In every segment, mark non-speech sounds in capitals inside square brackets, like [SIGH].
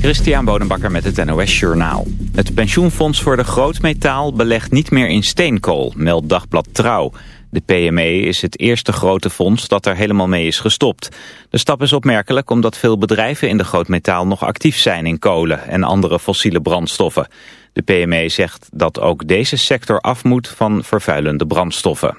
Christian Bonenbakker met het NOS Journaal. Het pensioenfonds voor de grootmetaal belegt niet meer in steenkool, meldt Dagblad Trouw. De PME is het eerste grote fonds dat er helemaal mee is gestopt. De stap is opmerkelijk omdat veel bedrijven in de grootmetaal nog actief zijn in kolen en andere fossiele brandstoffen. De PME zegt dat ook deze sector af moet van vervuilende brandstoffen.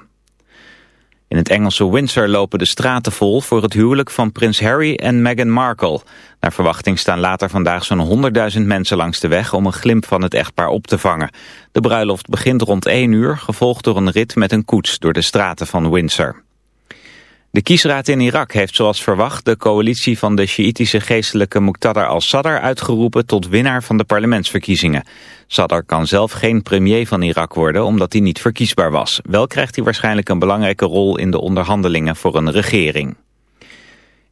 In het Engelse Windsor lopen de straten vol voor het huwelijk van prins Harry en Meghan Markle. Naar verwachting staan later vandaag zo'n 100.000 mensen langs de weg om een glimp van het echtpaar op te vangen. De bruiloft begint rond 1 uur, gevolgd door een rit met een koets door de straten van Windsor. De kiesraad in Irak heeft zoals verwacht de coalitie van de Sjiïtische geestelijke Muqtada al-Sadr uitgeroepen tot winnaar van de parlementsverkiezingen. Sadr kan zelf geen premier van Irak worden omdat hij niet verkiesbaar was. Wel krijgt hij waarschijnlijk een belangrijke rol in de onderhandelingen voor een regering.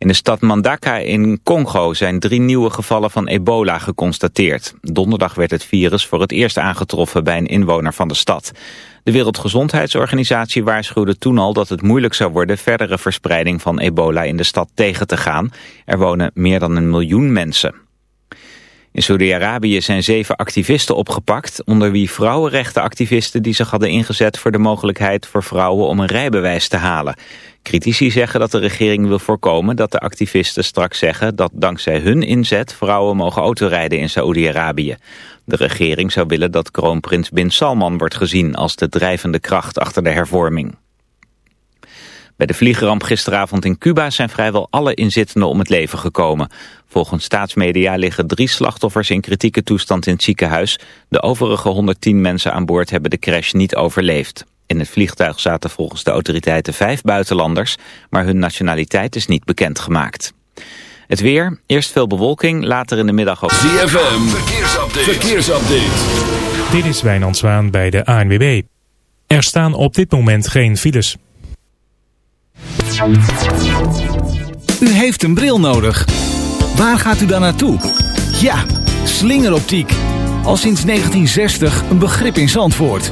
In de stad Mandaka in Congo zijn drie nieuwe gevallen van ebola geconstateerd. Donderdag werd het virus voor het eerst aangetroffen bij een inwoner van de stad. De Wereldgezondheidsorganisatie waarschuwde toen al dat het moeilijk zou worden verdere verspreiding van ebola in de stad tegen te gaan. Er wonen meer dan een miljoen mensen. In Saudi-Arabië zijn zeven activisten opgepakt, onder wie vrouwenrechtenactivisten die zich hadden ingezet voor de mogelijkheid voor vrouwen om een rijbewijs te halen. Critici zeggen dat de regering wil voorkomen dat de activisten straks zeggen dat dankzij hun inzet vrouwen mogen autorijden in Saoedi-Arabië. De regering zou willen dat kroonprins Bin Salman wordt gezien als de drijvende kracht achter de hervorming. Bij de vliegeramp gisteravond in Cuba zijn vrijwel alle inzittenden om het leven gekomen. Volgens staatsmedia liggen drie slachtoffers in kritieke toestand in het ziekenhuis. De overige 110 mensen aan boord hebben de crash niet overleefd. In het vliegtuig zaten volgens de autoriteiten vijf buitenlanders, maar hun nationaliteit is niet bekendgemaakt. Het weer, eerst veel bewolking, later in de middag ook... ZFM, verkeersupdate. verkeersupdate. Dit is Wijnand Zwaan bij de ANWB. Er staan op dit moment geen files. U heeft een bril nodig. Waar gaat u dan naartoe? Ja, slingeroptiek. Al sinds 1960 een begrip in Zandvoort.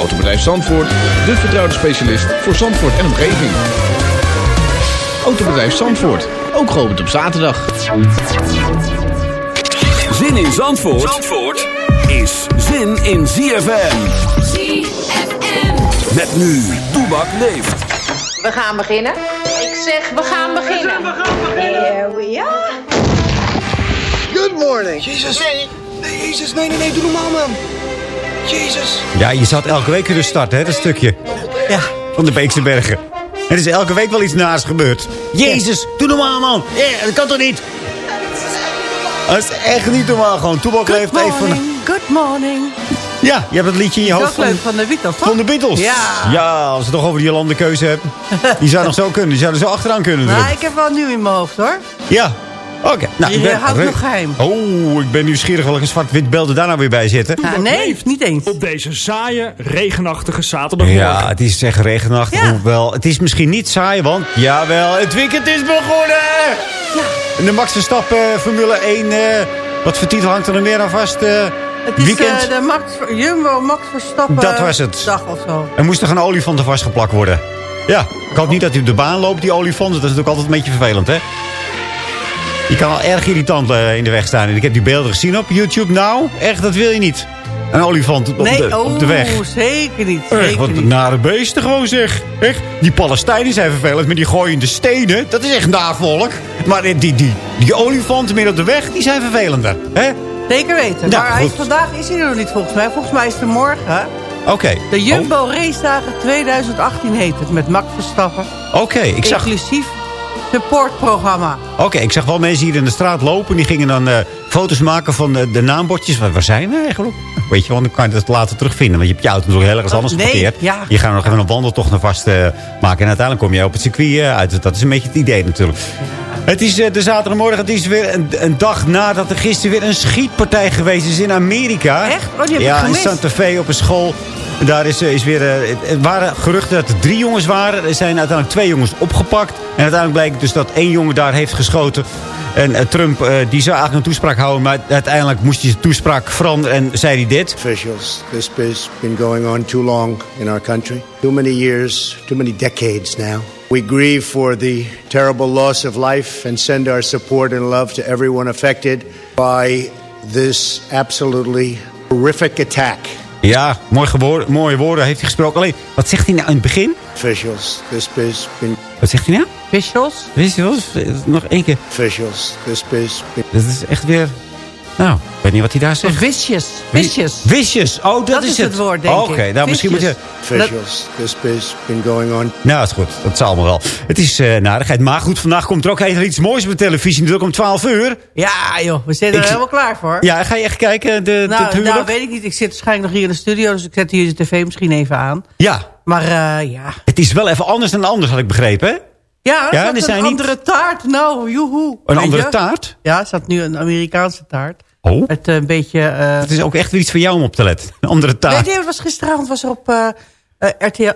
Autobedrijf Zandvoort, de vertrouwde specialist voor Zandvoort en omgeving. Autobedrijf Zandvoort, ook geopend op zaterdag. Zin in Zandvoort, Zandvoort is zin in ZFM. ZFM. Met nu, Toebak leeft. We gaan beginnen. Ik zeg, we gaan beginnen. We gaan beginnen. Here we are. Good morning. Jezus. Nee. Nee, Jezus. Nee, nee, nee. Doe normaal, man. Jezus. Ja, je zat elke week kunnen starten, hè, dat stukje. Ja. Van de Beekse Bergen. Er is elke week wel iets naars gebeurd. Jezus, doe normaal, man. Ja, dat kan toch niet? Dat is echt niet normaal, gewoon. Toebak leeft even van... Good morning. Ja, je hebt het liedje in je Dat hoofd is leuk van de Beatles, toch? van de Beatles. Ja. Ja, als je het toch over die landenkeuze hebt. Die zou nog zo kunnen. Die zouden zo achteraan kunnen Nou, ik heb wel nieuw in mijn hoofd, hoor. Ja. Oké. Nou, Je houdt nog geheim. Oh, ik ben nieuwsgierig welke zwart-wit beelden daar nou weer bij zitten. Nou, nee, niet eens. Op deze saaie, regenachtige zaterdagmorgen. Ja, het is echt regenachtig. Ja. Hoewel, het is misschien niet saai, want jawel, het weekend is begonnen! Ja. En de Max Verstappen eh, Formule 1, eh, wat voor titel hangt er nog meer aan vast? eh, Het is weekend. de Max, Jumbo Max Verstappen Dat was het. dag of zo. Er moest toch een olifant er vastgeplakt worden? Ja, ik hoop niet dat hij op de baan loopt, die olifant. Dat is natuurlijk altijd een beetje vervelend, hè? Je kan al erg irritant eh, in de weg staan. En ik heb die beelden gezien op YouTube. Nou, echt, dat wil je niet. Een olifant op, Nee, de, oh, op de weg. zeker niet. Echt, Zeker wat niet. nare beesten gewoon zeg. Echt, die Palestijnen zijn vervelend met die gooiende stenen. Dat is echt navolk. Maar die, die, die, die olifanten midden op de weg, die zijn vervelender. hè? Zeker weten. Maar hij is, vandaag is hij er nog niet volgens mij. Volgens mij is het er morgen. Oké. De Jumbo Race Dagen 2018 heet het. Met Max Verstappen. Oh, Oké, ik zag... Inclusief supportprogramma. Oké, ik zag wel mensen hier in de straat lopen. Die gingen dan eh, foto's maken van de, de naambordjes. Waar, waar zijn we eigenlijk? Weet je, want dan kan je dat later terugvinden. Want je hebt je auto natuurlijk heel ergens anders nee, geparkeerd. ja. Je gaat nog even een wandeltocht naar vast eh, maken. En uiteindelijk kom je op het circuit eh, uit. Dat is een beetje het idee natuurlijk. Het is eh, de zaterdagmorgen. Het is weer een, een dag nadat er gisteren weer een schietpartij geweest is in Amerika. Echt? Oh, die heb ik ja, in. Santa Fe op een school. Daar is, is weer, het waren geruchten dat er drie jongens waren. Er zijn uiteindelijk twee jongens opgepakt. En uiteindelijk blijkt dus dat één jongen daar heeft geschoten. En eh, Trump eh, die zou eigenlijk een toespraak houden. Maar uiteindelijk moest hij zijn toespraak veranderen. En zei hij dit. Officials, this has been going on too long in our country. Too many years, too many decades now. We grieve for the terrible loss of life and send our support and love to everyone affected by this absolutely horrific attack. Ja, mooi gewoor- mooie woorden heeft hij gesproken. Alleen, wat zegt hij nou in het begin? Officials, this been Wat zegt hij nou? Je wel? Nog één keer. officials, this been Dat is echt weer... Nou, ik weet niet wat hij daar zegt. Vicious. Vicious. Vicious. Oh, dat, Dat is is het. het woord, denk Oké, ik. nou misschien moet je... Officials, this has been going on Nou, is goed. Dat is allemaal wel. Het is eh narigheid. Maar goed, vandaag komt er ook heel iets moois op de televisie. Natuurlijk om 12 uur. Ja, joh. We zitten er helemaal klaar voor. Ja, ga je echt kijken? De, nou, nou, weet ik niet. Ik zit waarschijnlijk nog hier in de studio. Dus ik zet hier de tv misschien even aan. Ja, Maar eh, ja. het is wel even anders dan anders, had ik begrepen. Hè? Ja, Ja, er een niet- andere taart. Nou, joehoe. Een andere je? taart? Ja, er staat nu een Amerikaanse taart. Oh, Met eh, een beetje... eh, het is ook echt weer iets voor jou om op te letten. Een andere taart. Weet je, het was gisteravond was er op RTL,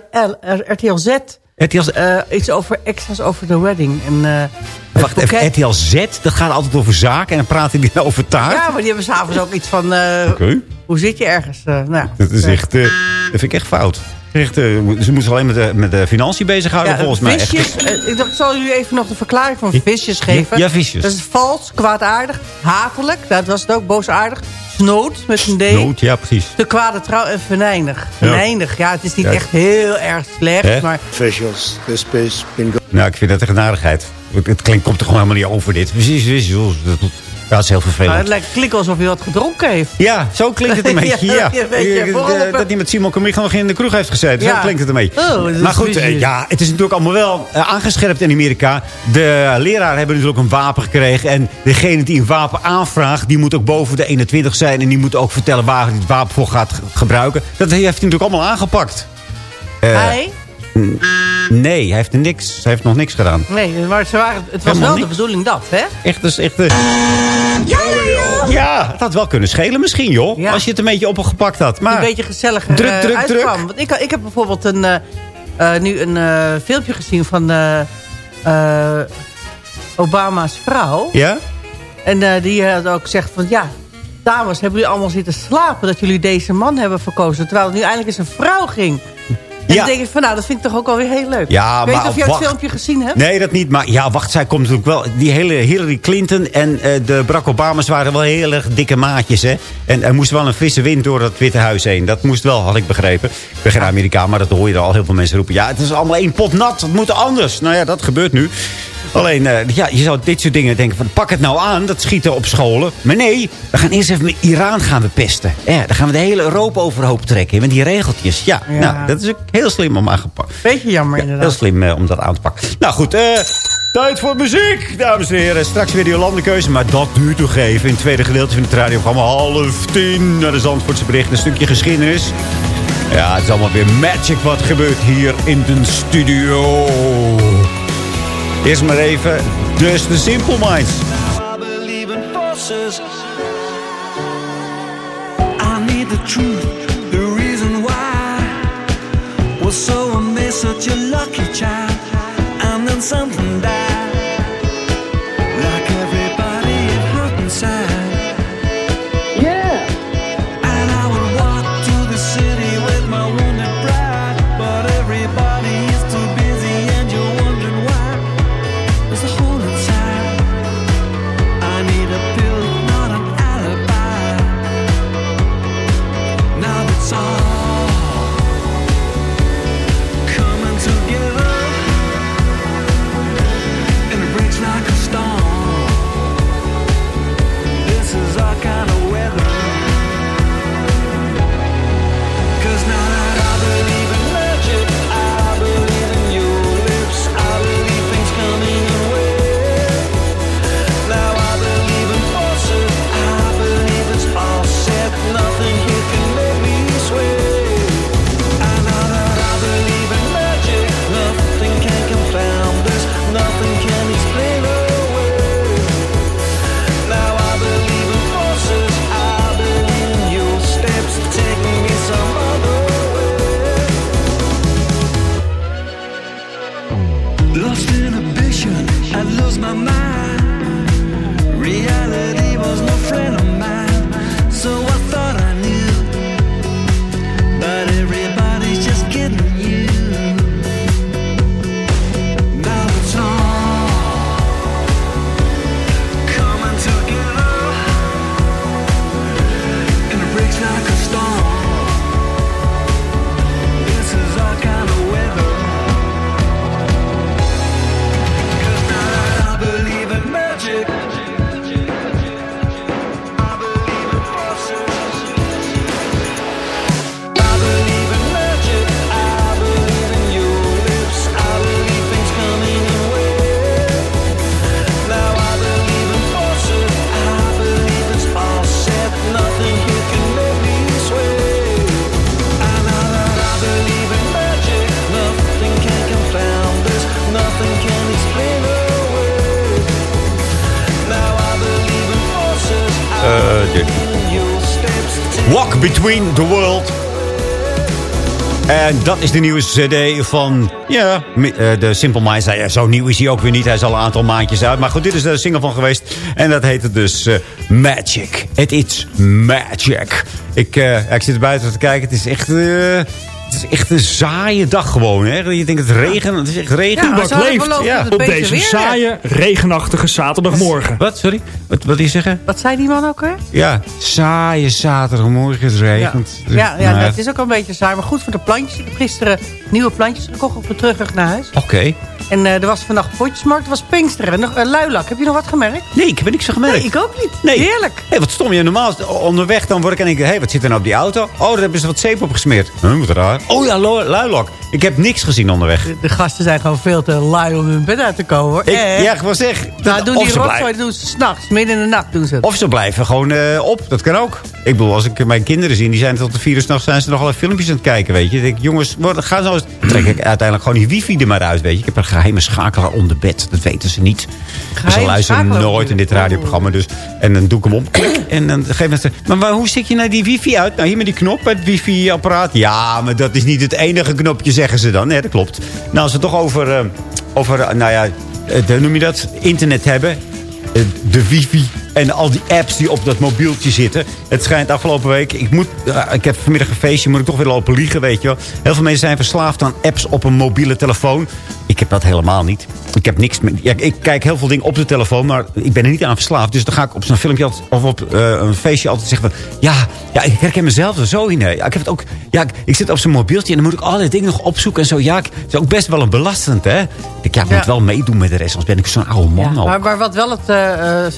RTL Z RTL, iets over extra's over de wedding. En, het wacht even, RTL Z, dat gaat altijd over zaken. En dan praten die over taart. Ja, maar die hebben s'avonds ook iets van... eh, Oké. Hoe zit je ergens? Nou. Dat is echt, dat vind ik echt fout. Echt, eh, ze moeten zich alleen met de, met de financiën bezighouden, Ja, volgens mij. Echt. visjes, eh, ik dacht, ik zal jullie even nog de verklaring van visjes geven. Ja, visjes. Dat is vals, kwaadaardig, hatelijk. Dat was het ook, boosaardig. Snood, met een D. Nood, ja, precies. Te kwade trouw en venijnig. Venijnig, ja, het is niet Ja. echt heel erg slecht, maar... this has been going Nou, ik vind dat echt een aardigheid. Het, het klinkt, komt er gewoon helemaal niet over dit. Precies. Dat, dat is heel vervelend. het lijkt klinkt alsof hij wat gedronken heeft. Ja, zo klinkt het een [LAUGHS] beetje, ja. Ja, een beetje. Eh, Dat hij met Simon Camille nog in de kroeg heeft gezeten. Zo klinkt het een beetje. Oh, maar goed, eh, ja, het is natuurlijk allemaal wel eh, aangescherpt in Amerika. De leraar hebben natuurlijk een wapen gekregen. En degene die een wapen aanvraagt, die moet ook boven de 21 zijn. En die moet ook vertellen waar hij het wapen voor gaat ge- gebruiken. Dat heeft hij natuurlijk allemaal aangepakt. Hij? Nee, hij heeft, niks, hij heeft nog niks gedaan. Nee, maar ze waren, het was Helemaal wel de bedoeling dat, hè? Echt, dus echt... eh, Ja, het had wel kunnen schelen misschien, joh. Ja. Als je het een beetje opgepakt had. Maar, een beetje gezellig druk, eh, druk, druk. uitkwam. Want ik, ik heb bijvoorbeeld een, eh, eh, nu een filmpje gezien van Obama's vrouw. Ja? En die had ook gezegd van ja, dames, hebben jullie allemaal zitten slapen dat jullie deze man hebben verkozen. Terwijl het nu eindelijk eens een vrouw ging. En Ja. dan denk ik van nou, dat vind ik toch ook wel weer heel leuk. Ja, ik weet maar of je het filmpje gezien hebt. Nee, dat niet. Maar ja, wacht, zij komt natuurlijk wel... Die hele Hillary Clinton en eh, de Barack Obama's waren wel heel erg dikke maatjes, hè. En er moest wel een frisse wind door dat Witte Huis heen. Dat moest wel, had ik begrepen. Ik ben geen Amerikaan, maar dat hoor je er al heel veel mensen roepen. Ja, het is allemaal één pot nat. Het moet anders. Nou ja, dat gebeurt nu. Alleen, eh, ja, je zou dit soort dingen denken van... pak het nou aan, dat schieten op scholen. Maar nee, we gaan eerst even met Iran gaan we pesten. Ja, dan gaan we de hele Europa overhoop trekken. Met die regeltjes. Ja, Ja. nou, dat is ook heel slim om aangepakt. Beetje jammer Ja, heel inderdaad. slim eh, om dat aan te pakken. Nou goed, eh, tijd voor muziek, dames en heren. Straks weer die landenkeuze, maar dat duurt nog even. In het tweede gedeelte van het radioprogramma half tien... naar de Zandvoortse bericht, een stukje geschiedenis. Ja, het is allemaal weer magic wat gebeurt hier in de studio. Eerst maar even, dus de Simple Minds. I need the truth, the reason why. Was so amazed, such a lucky child. And then something died. En dat is de nieuwe cd van ja, eh, de Simple Minds. Ja, zo nieuw is hij ook weer niet. Hij is al een aantal maandjes uit. Maar goed, dit is de single van geweest. En dat heette dus eh, Magic. It is magic. Ik, eh, ik zit er buiten te kijken. Het is echt... het is echt een saaie dag gewoon. Hè? Je denkt het regen. Het is echt regen. Ja, het Op deze weer saaie, regenachtige zaterdagmorgen. Wat, sorry? Wat, wat wil je zeggen? Wat zei die man ook weer? Ja, saaie zaterdagmorgen. Het regent. Ja, ja dat is ook een beetje saai. Maar goed voor de plantjes. Ik heb gisteren nieuwe plantjes gekocht op de terugweg naar huis. Oké. En eh, er was vannacht potjesmarkt, er was Pinksteren. En nog uh, luilak. Heb je nog wat gemerkt? Nee, ik heb niks gemerkt. Nee, ik ook niet. Nee. Heerlijk. Hé, wat stom je. Normaal onderweg dan word ik en denk... Hé, hey, wat zit er nou op die auto? Oh, daar hebben ze wat zeep op gesmeerd. Huh, wat raar. Oh ja, luilak. Ik heb niks gezien onderweg. De, de gasten zijn gewoon veel te lui om hun bed uit te komen. Hoor. Ik, ja, gewoon zeg. nou, doen die ze rotzooi, doen ze s'nachts. Midden in de nacht doen ze het. Of ze blijven gewoon eh, op. Dat kan ook. Ik bedoel, als ik mijn kinderen zie... die zijn tot de vier uur s'nachts... zijn ze nog alle filmpjes aan het kijken, weet je. Dan denk ik, jongens, word- ga zo eens... trek ik uiteindelijk gewoon die wifi er maar uit, weet je. Ik heb een geheime schakelaar onder bed. Dat weten ze niet. ze luisteren nooit in dit radioprogramma. Dus, en dan doe ik hem om. Klik. En dan geef mensen... Maar waar- hoe zit je naar die wifi uit? Nou, hier met die knop, het wifi-apparaat. Ja, maar dat is niet het enige knopje, zeggen ze dan. Dat klopt. Nou, als we het toch over... eh, over nou ja, eh, noem je dat? Internet hebben. Eh, de wifi en al die apps die op dat mobieltje zitten. Het schijnt afgelopen week... Ik, moet, eh, ik heb vanmiddag een feestje, moet ik toch weer lopen liegen, weet je wel. Heel veel mensen zijn verslaafd aan apps op een mobiele telefoon. Ik heb dat helemaal niet. Ik heb niks met... Ja, ik kijk heel veel dingen op de telefoon, maar ik ben er niet aan verslaafd. Dus dan ga ik op zo'n filmpje altijd- of op eh, een feestje altijd zeggen van... Ja, ja, ik herken mezelf er zo in. hè. Ja, ik, heb het ook, ja, ik, ik zit op zo'n mobieltje en dan moet ik allerlei dingen nog opzoeken en zo. Ja, ik, het is ook best wel een belastend, hè. Ik denk, ja, ik Ja. moet wel meedoen met de rest, anders ben ik zo'n oude man al. Maar, maar wat wel het eh,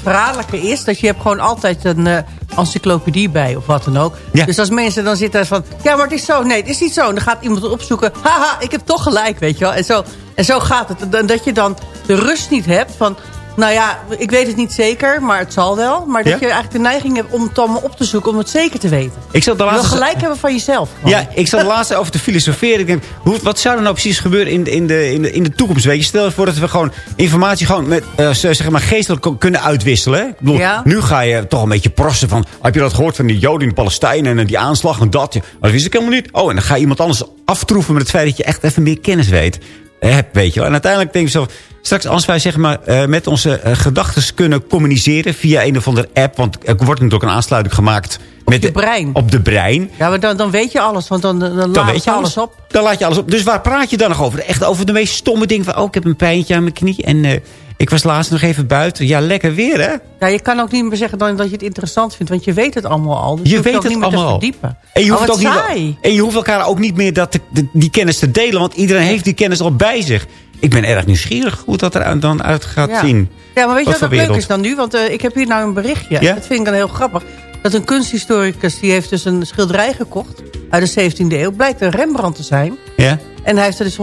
verraderlijke is... dat je hebt gewoon altijd een eh, encyclopedie bij of wat dan ook. Ja. Dus als mensen dan zitten van... ja, maar het is zo. Nee, het is niet zo. En dan gaat iemand opzoeken. Haha, ik heb toch gelijk, weet je wel. En zo, en zo gaat het. En Dat je dan de rust niet hebt van... Nou ja, ik weet het niet zeker, maar het zal wel. Maar dat Ja? je eigenlijk de neiging hebt om het allemaal op te zoeken... om het zeker te weten. Ik zat de Je wil laatste... gelijk hebben van jezelf. Ja, ik zat laatst over te filosoferen. Ik denk, hoe, wat zou er nou precies gebeuren in, de- in, de, in, de, in de toekomst? Weet je, stel je voor dat we gewoon informatie gewoon met, eh, zeg maar geestelijk kunnen uitwisselen. hè? Ik bedoel, Ja. nu ga je toch een beetje prossen van... Heb je dat gehoord van die Joden in Palestijn en eh, die aanslag en dat? Dat wist ik helemaal niet. Oh, en dan ga je iemand anders aftroeven met het feit dat je echt even meer kennis weet. Hebt, weet je wel. En uiteindelijk denk ik zo... Straks als wij zeg maar, eh, met onze gedachten kunnen communiceren via een of andere app... want er wordt natuurlijk een aansluiting gemaakt... met je brein. Op de brein. Ja, maar dan, dan weet je alles, want dan, dan, Dan laat weet je alles op. Dan laat je alles op. Dus waar praat je dan nog over? Echt over de meest stomme dingen. Van, oh, ik heb een pijntje aan mijn knie. En eh, ik was laatst nog even buiten. Ja, lekker weer, hè? Ja, je kan ook niet meer zeggen dan dat je het interessant vindt. Want je weet het allemaal al. Dus Je weet het niet meer allemaal al. te verdiepen. En je, Oh, hoeft ook niet, saai. en je hoeft elkaar ook niet meer dat te- die kennis te delen. Want iedereen heeft die kennis al bij zich. Ik ben erg nieuwsgierig hoe dat er dan uit gaat Ja. zien. Ja, maar weet je Wat wat, leuk is dan nu? Want eh, ik heb hier nou een berichtje. Ja? Dat vind ik dan heel grappig. Dat een kunsthistoricus, die heeft dus een schilderij gekocht... uit de 17e eeuw. Blijkt een Rembrandt te zijn. Ja? En hij heeft er dus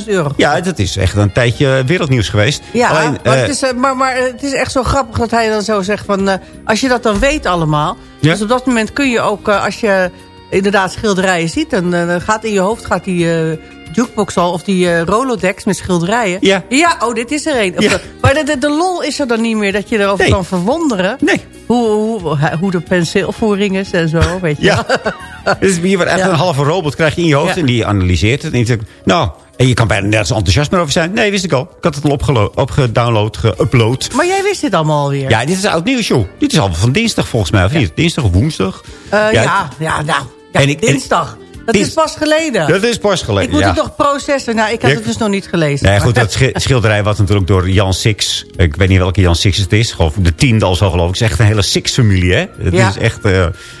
156.000 euro ja, dat is echt een tijdje wereldnieuws geweest. Ja, Alleen, maar, eh, het is, eh, maar, maar het is echt zo grappig dat hij dan zo zegt van... eh, als je dat dan weet allemaal... Ja. Dus op dat moment kun je ook, eh, als je inderdaad schilderijen ziet... dan eh, dan gaat in je hoofd gaat die eh, jukebox al of die eh, Rolodex met schilderijen. Ja. Ja, oh, dit is er een. Ja. dat- Maar de, de, de lol is er dan niet meer dat je erover Nee. kan verwonderen. Nee. Hoe, hoe, hoe de penseelvoering is en zo, weet je Ja. Dus [LAUGHS] hier wordt echt Ja. een halve robot krijg je in je hoofd Ja. en die analyseert het. En die zegt, nou, en je kan bijna nergens enthousiast meer over zijn. Nee, wist ik al. Ik had het al opgedownload, geüpload. Maar jij wist dit allemaal alweer. Ja, dit is oud nieuws, joh. Dit is al van dinsdag volgens mij, of niet? Dinsdag of woensdag? Eh, Ja, ja, ja, nou, ja, En ik- en- dinsdag. Dat is pas geleden. Dat is pas geleden, Ik moet ja. het nog processen. Nou, ik had Ja. het dus nog niet gelezen. Nee, goed, dat [LAUGHS] schi- schilderij wat natuurlijk door Jan Six... Ik weet niet welke Jan Six het is. Ik de tiende al zo geloof ik. Het is echt een hele Six-familie, hè? Het Ja. is echt... eh,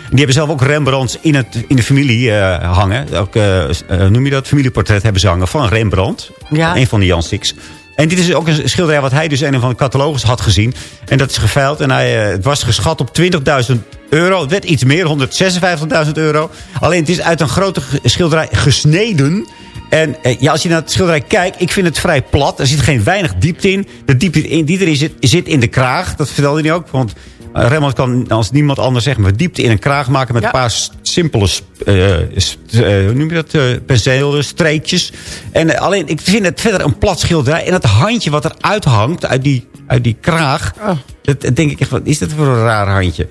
die hebben zelf ook Rembrandts in, het, in de familie eh, hangen. Ook, eh, noem je dat? Familieportret hebben ze hangen van Rembrandt. Ja. Een van die Jan Six. En dit is ook een schilderij wat hij dus een van de catalogus had gezien. En dat is geveild. En hij, eh, het was geschat op 20.000 euro. Het werd iets meer, 156.000 euro. Alleen het is uit een grote schilderij gesneden. En eh, ja, als je naar het schilderij kijkt, ik vind het vrij plat. Er zit geen weinig diepte in. De diepte in- die erin zit, zit in de kraag. Dat vertelde hij ook. Want Rembrandt kan als niemand anders zeg maar diepte in een kraag maken met Ja. een paar simpele eh, eh, hoe noem je dat, eh penseelstreekjes. En eh, alleen, ik vind het verder een plat schilderij. En het handje wat er uithangt uit die, uit die kraag. Oh. Dat, dat denk ik echt, wat is dat voor een raar handje?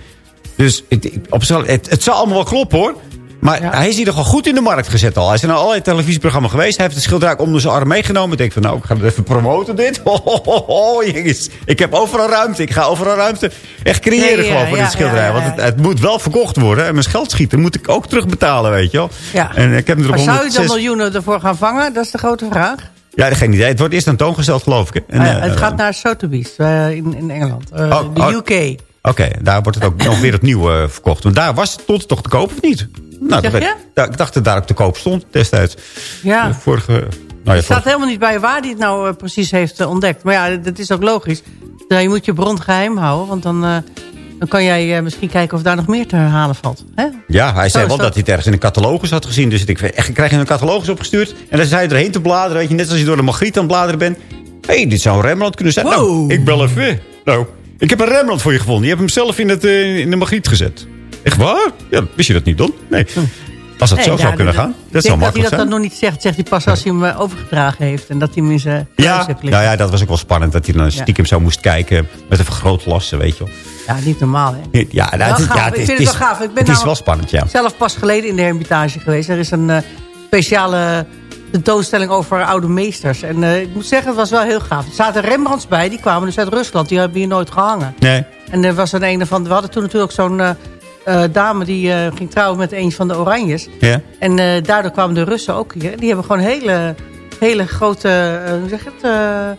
Dus het, op het, het zal allemaal wel kloppen hoor. Maar hij is hier toch al goed in de markt gezet al. Hij is in allerlei televisieprogramma's geweest. Hij heeft het schilderij onder zijn arm meegenomen. Ik denk van nou, ik ga het even promoten dit. [LAUGHS] Ho, ho, ho, ho, jongens. Ik heb overal ruimte. Ik ga overal ruimte echt creëren ja, gewoon voor ja, dit schilderij. Want het, het moet wel verkocht worden. En mijn geldschieter moet ik ook terugbetalen, weet je wel. Ja. En ik heb er Maar zou je 106 dan miljoenen ervoor gaan vangen? Dat is de grote vraag. Ja, geen idee. Het wordt eerst aan toon gesteld, geloof ik. En, Ah ja, eh, het gaat naar Sotheby's eh, in, in Engeland. Eh, Oh, de oh. UK. Oké, daar wordt het ook nog weer opnieuw eh, verkocht. Want daar was het stond toch te koop, of niet? Nou, dat weet- ik dacht dat daar ook te koop stond destijds. Ja. De Vorige... Nou ja, Het staat helemaal niet bij waar hij het nou eh, precies heeft eh, ontdekt. Maar ja, dat is ook logisch. Je moet je bron geheim houden. Want dan, eh, dan kan jij eh, misschien kijken of daar nog meer te herhalen valt. Hè? ja, hij Zo zei wel dat dat. hij het ergens in een catalogus had gezien. Dus ik echt, krijg je een catalogus opgestuurd. En dan zei je erheen te bladeren. Weet je, net als je door de Magriet aan het bladeren bent. Hé, hey, dit zou een Rembrandt kunnen zijn. Nou, ik bel even. Nou, ik heb een Rembrandt voor je gevonden. Je hebt hem zelf in, het, eh, in de Magriet gezet. Echt waar? Ja, wist je dat niet dan? Nee. Als dat Nee, zo ja, zou kunnen dat- gaan. Ik Dat zou denk dat hij makkelijk dat zijn. dan nog niet zegt. Zegt hij pas als hij hem eh, overgedragen heeft. En dat hij hem in zijn Ja, nou ja, dat was ook wel spannend. Dat hij dan stiekem zo moest kijken. Met een vergrootglas, weet je wel. Ja, niet normaal hè. Ja, nou, is- ja, het Ik is, vind het is, wel gaaf. Ik ben het is namelijk- wel spannend, ja. Zelf pas geleden in de Hermitage geweest. Er is een eh, speciale tentoonstelling over oude meesters. En eh, ik moet zeggen, het was wel heel gaaf. Er zaten Rembrandts bij, die kwamen dus uit Rusland. Die hebben hier nooit gehangen. Nee. En er was een ene van... We hadden toen natuurlijk zo'n eh, dame die eh, ging trouwen met een van de Oranjes. Ja. En eh, daardoor kwamen de Russen ook hier. Die hebben gewoon hele, hele grote, hoe zeg je het...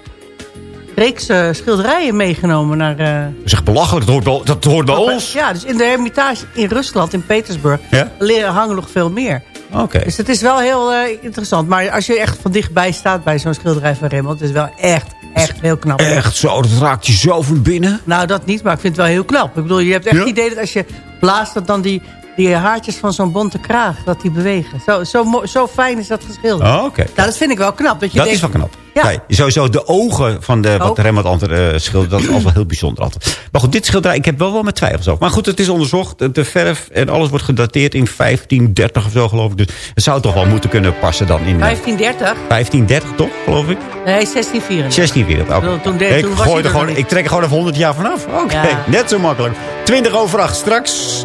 reeks schilderijen meegenomen naar... Dat is echt belachelijk. Dat hoort, wel, dat hoort bij ons. ja, dus in de Hermitage in Rusland, in Petersburg, Ja? leren hangen nog veel meer. Oké. Dus het is wel heel interessant. Maar als je echt van dichtbij staat bij zo'n schilderij van Rembrandt, het is wel echt, echt heel knap. Echt zo, dat raakt je zo van binnen. Nou, dat niet, maar ik vind het wel heel knap. Ik bedoel, je hebt echt Ja? het idee dat als je blaast, dat dan die, die haartjes van zo'n bonte kraag, dat die bewegen. Zo, zo, zo fijn is dat geschilderd. Oh, oké. Nou, dat vind ik wel knap. Dat je Dat denkt, is wel knap. Ja. Nee, sowieso de ogen van de, wat. Rembrandt altijd eh, schildert, dat is altijd wel heel bijzonder altijd. Maar goed, dit schilderij, ik heb wel wel met twijfels over. Maar goed, het is onderzocht. De- verf en alles wordt gedateerd in 1530 of zo, geloof ik. Dus het zou toch wel moeten kunnen passen dan in eh, 1530? 1530, toch, geloof ik? Nee, 1634. 1640, oké. Toen ik, toen gooi er gewoon, ik trek er gewoon even 100 jaar vanaf. Oké, Ja. net zo makkelijk. 20 over 8, straks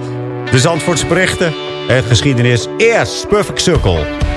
de Zandvoortse berichten. Het geschiedenis. Eerst Perfect Circle.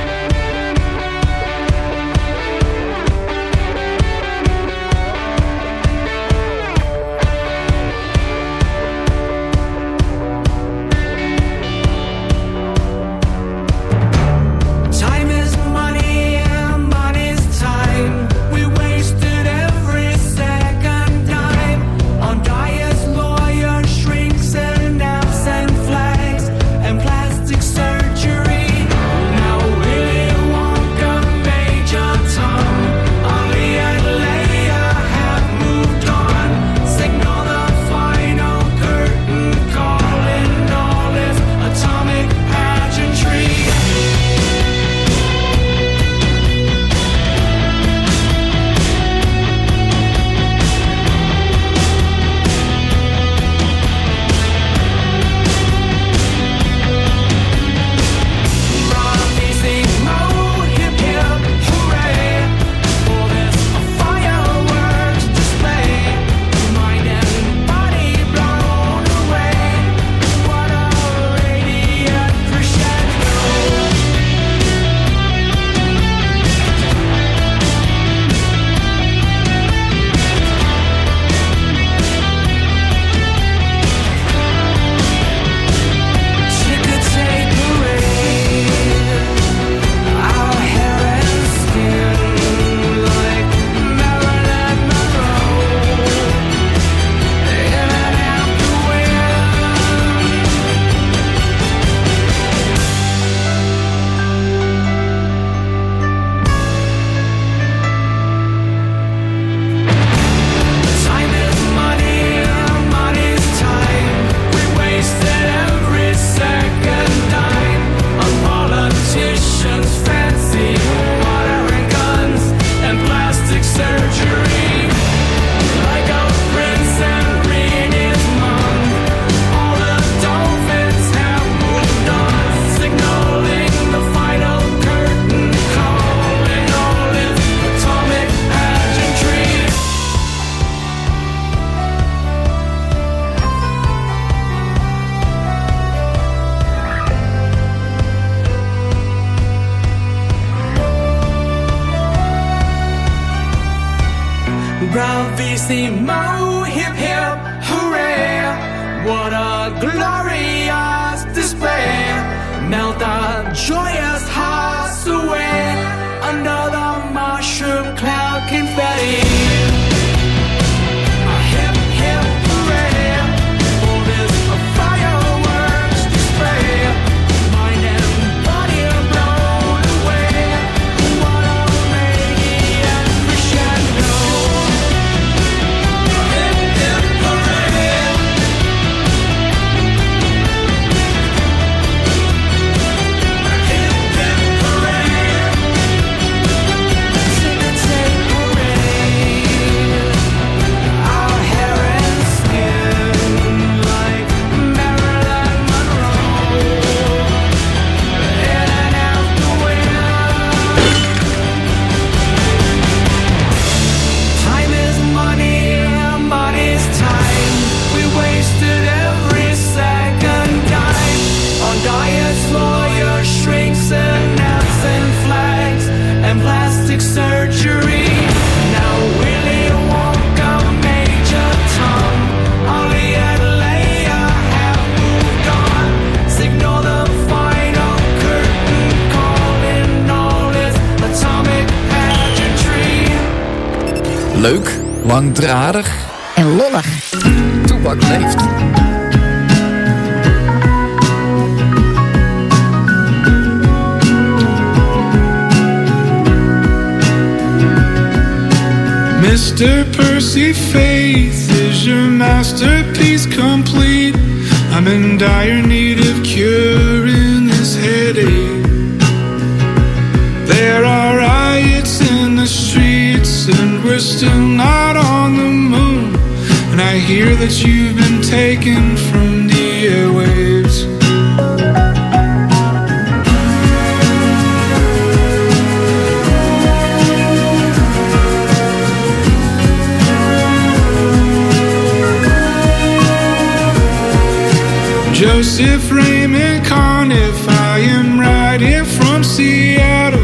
Joseph Raymond Carniff, I am writing from Seattle,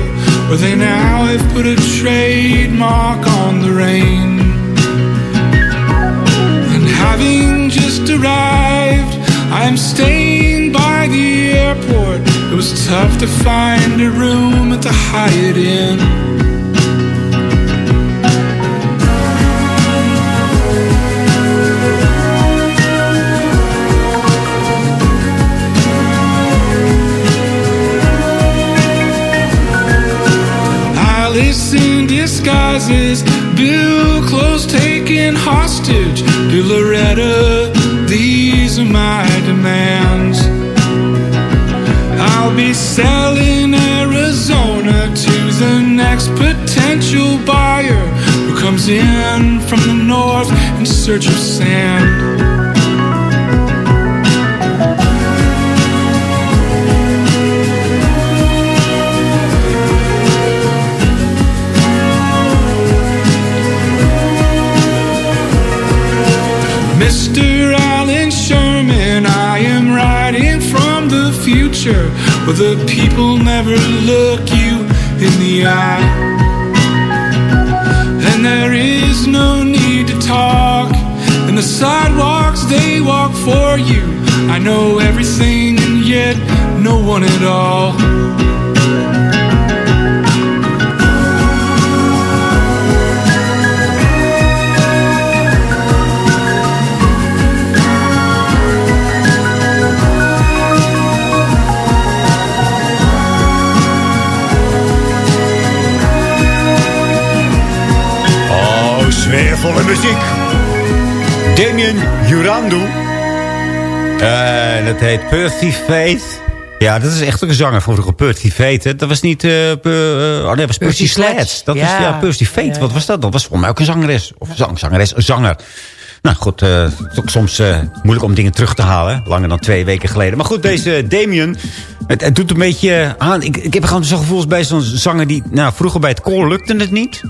where they now have put a trademark on the rain. And having just arrived, I am staying by the airport. It was tough to find a room at the Hyatt Inn. Disguises, Bill clothes taken hostage, Bill Loretta, these are my demands. I'll be selling Arizona to the next potential buyer who comes in from the north in search of sand. Where the people never look you in the eye. And there is no need to talk, and the sidewalks they walk for you. I know everything and yet no one at all. Sfeervolle muziek. Damien Jurandu. En het heet Percy Faith. Ja, dat is echt ook een zanger van vroeger. Percy Faith. hè. Dat was niet... eh, Per- eh, oh nee, dat was Percy, Percy Sledge. Dat was Ja. ja, Percy Faith. Ja. Wat was dat? Dat was volgens mij ook een zangeres. Of zang, zangeres, een zanger. Nou goed, eh, het is ook soms eh, moeilijk om dingen terug te halen. Langer dan twee weken geleden. Maar goed, deze Damien... Het, het doet een beetje aan... Ik, ik heb gewoon zo'n gevoel bij zo'n zanger die... Nou, vroeger bij het koor lukte het niet.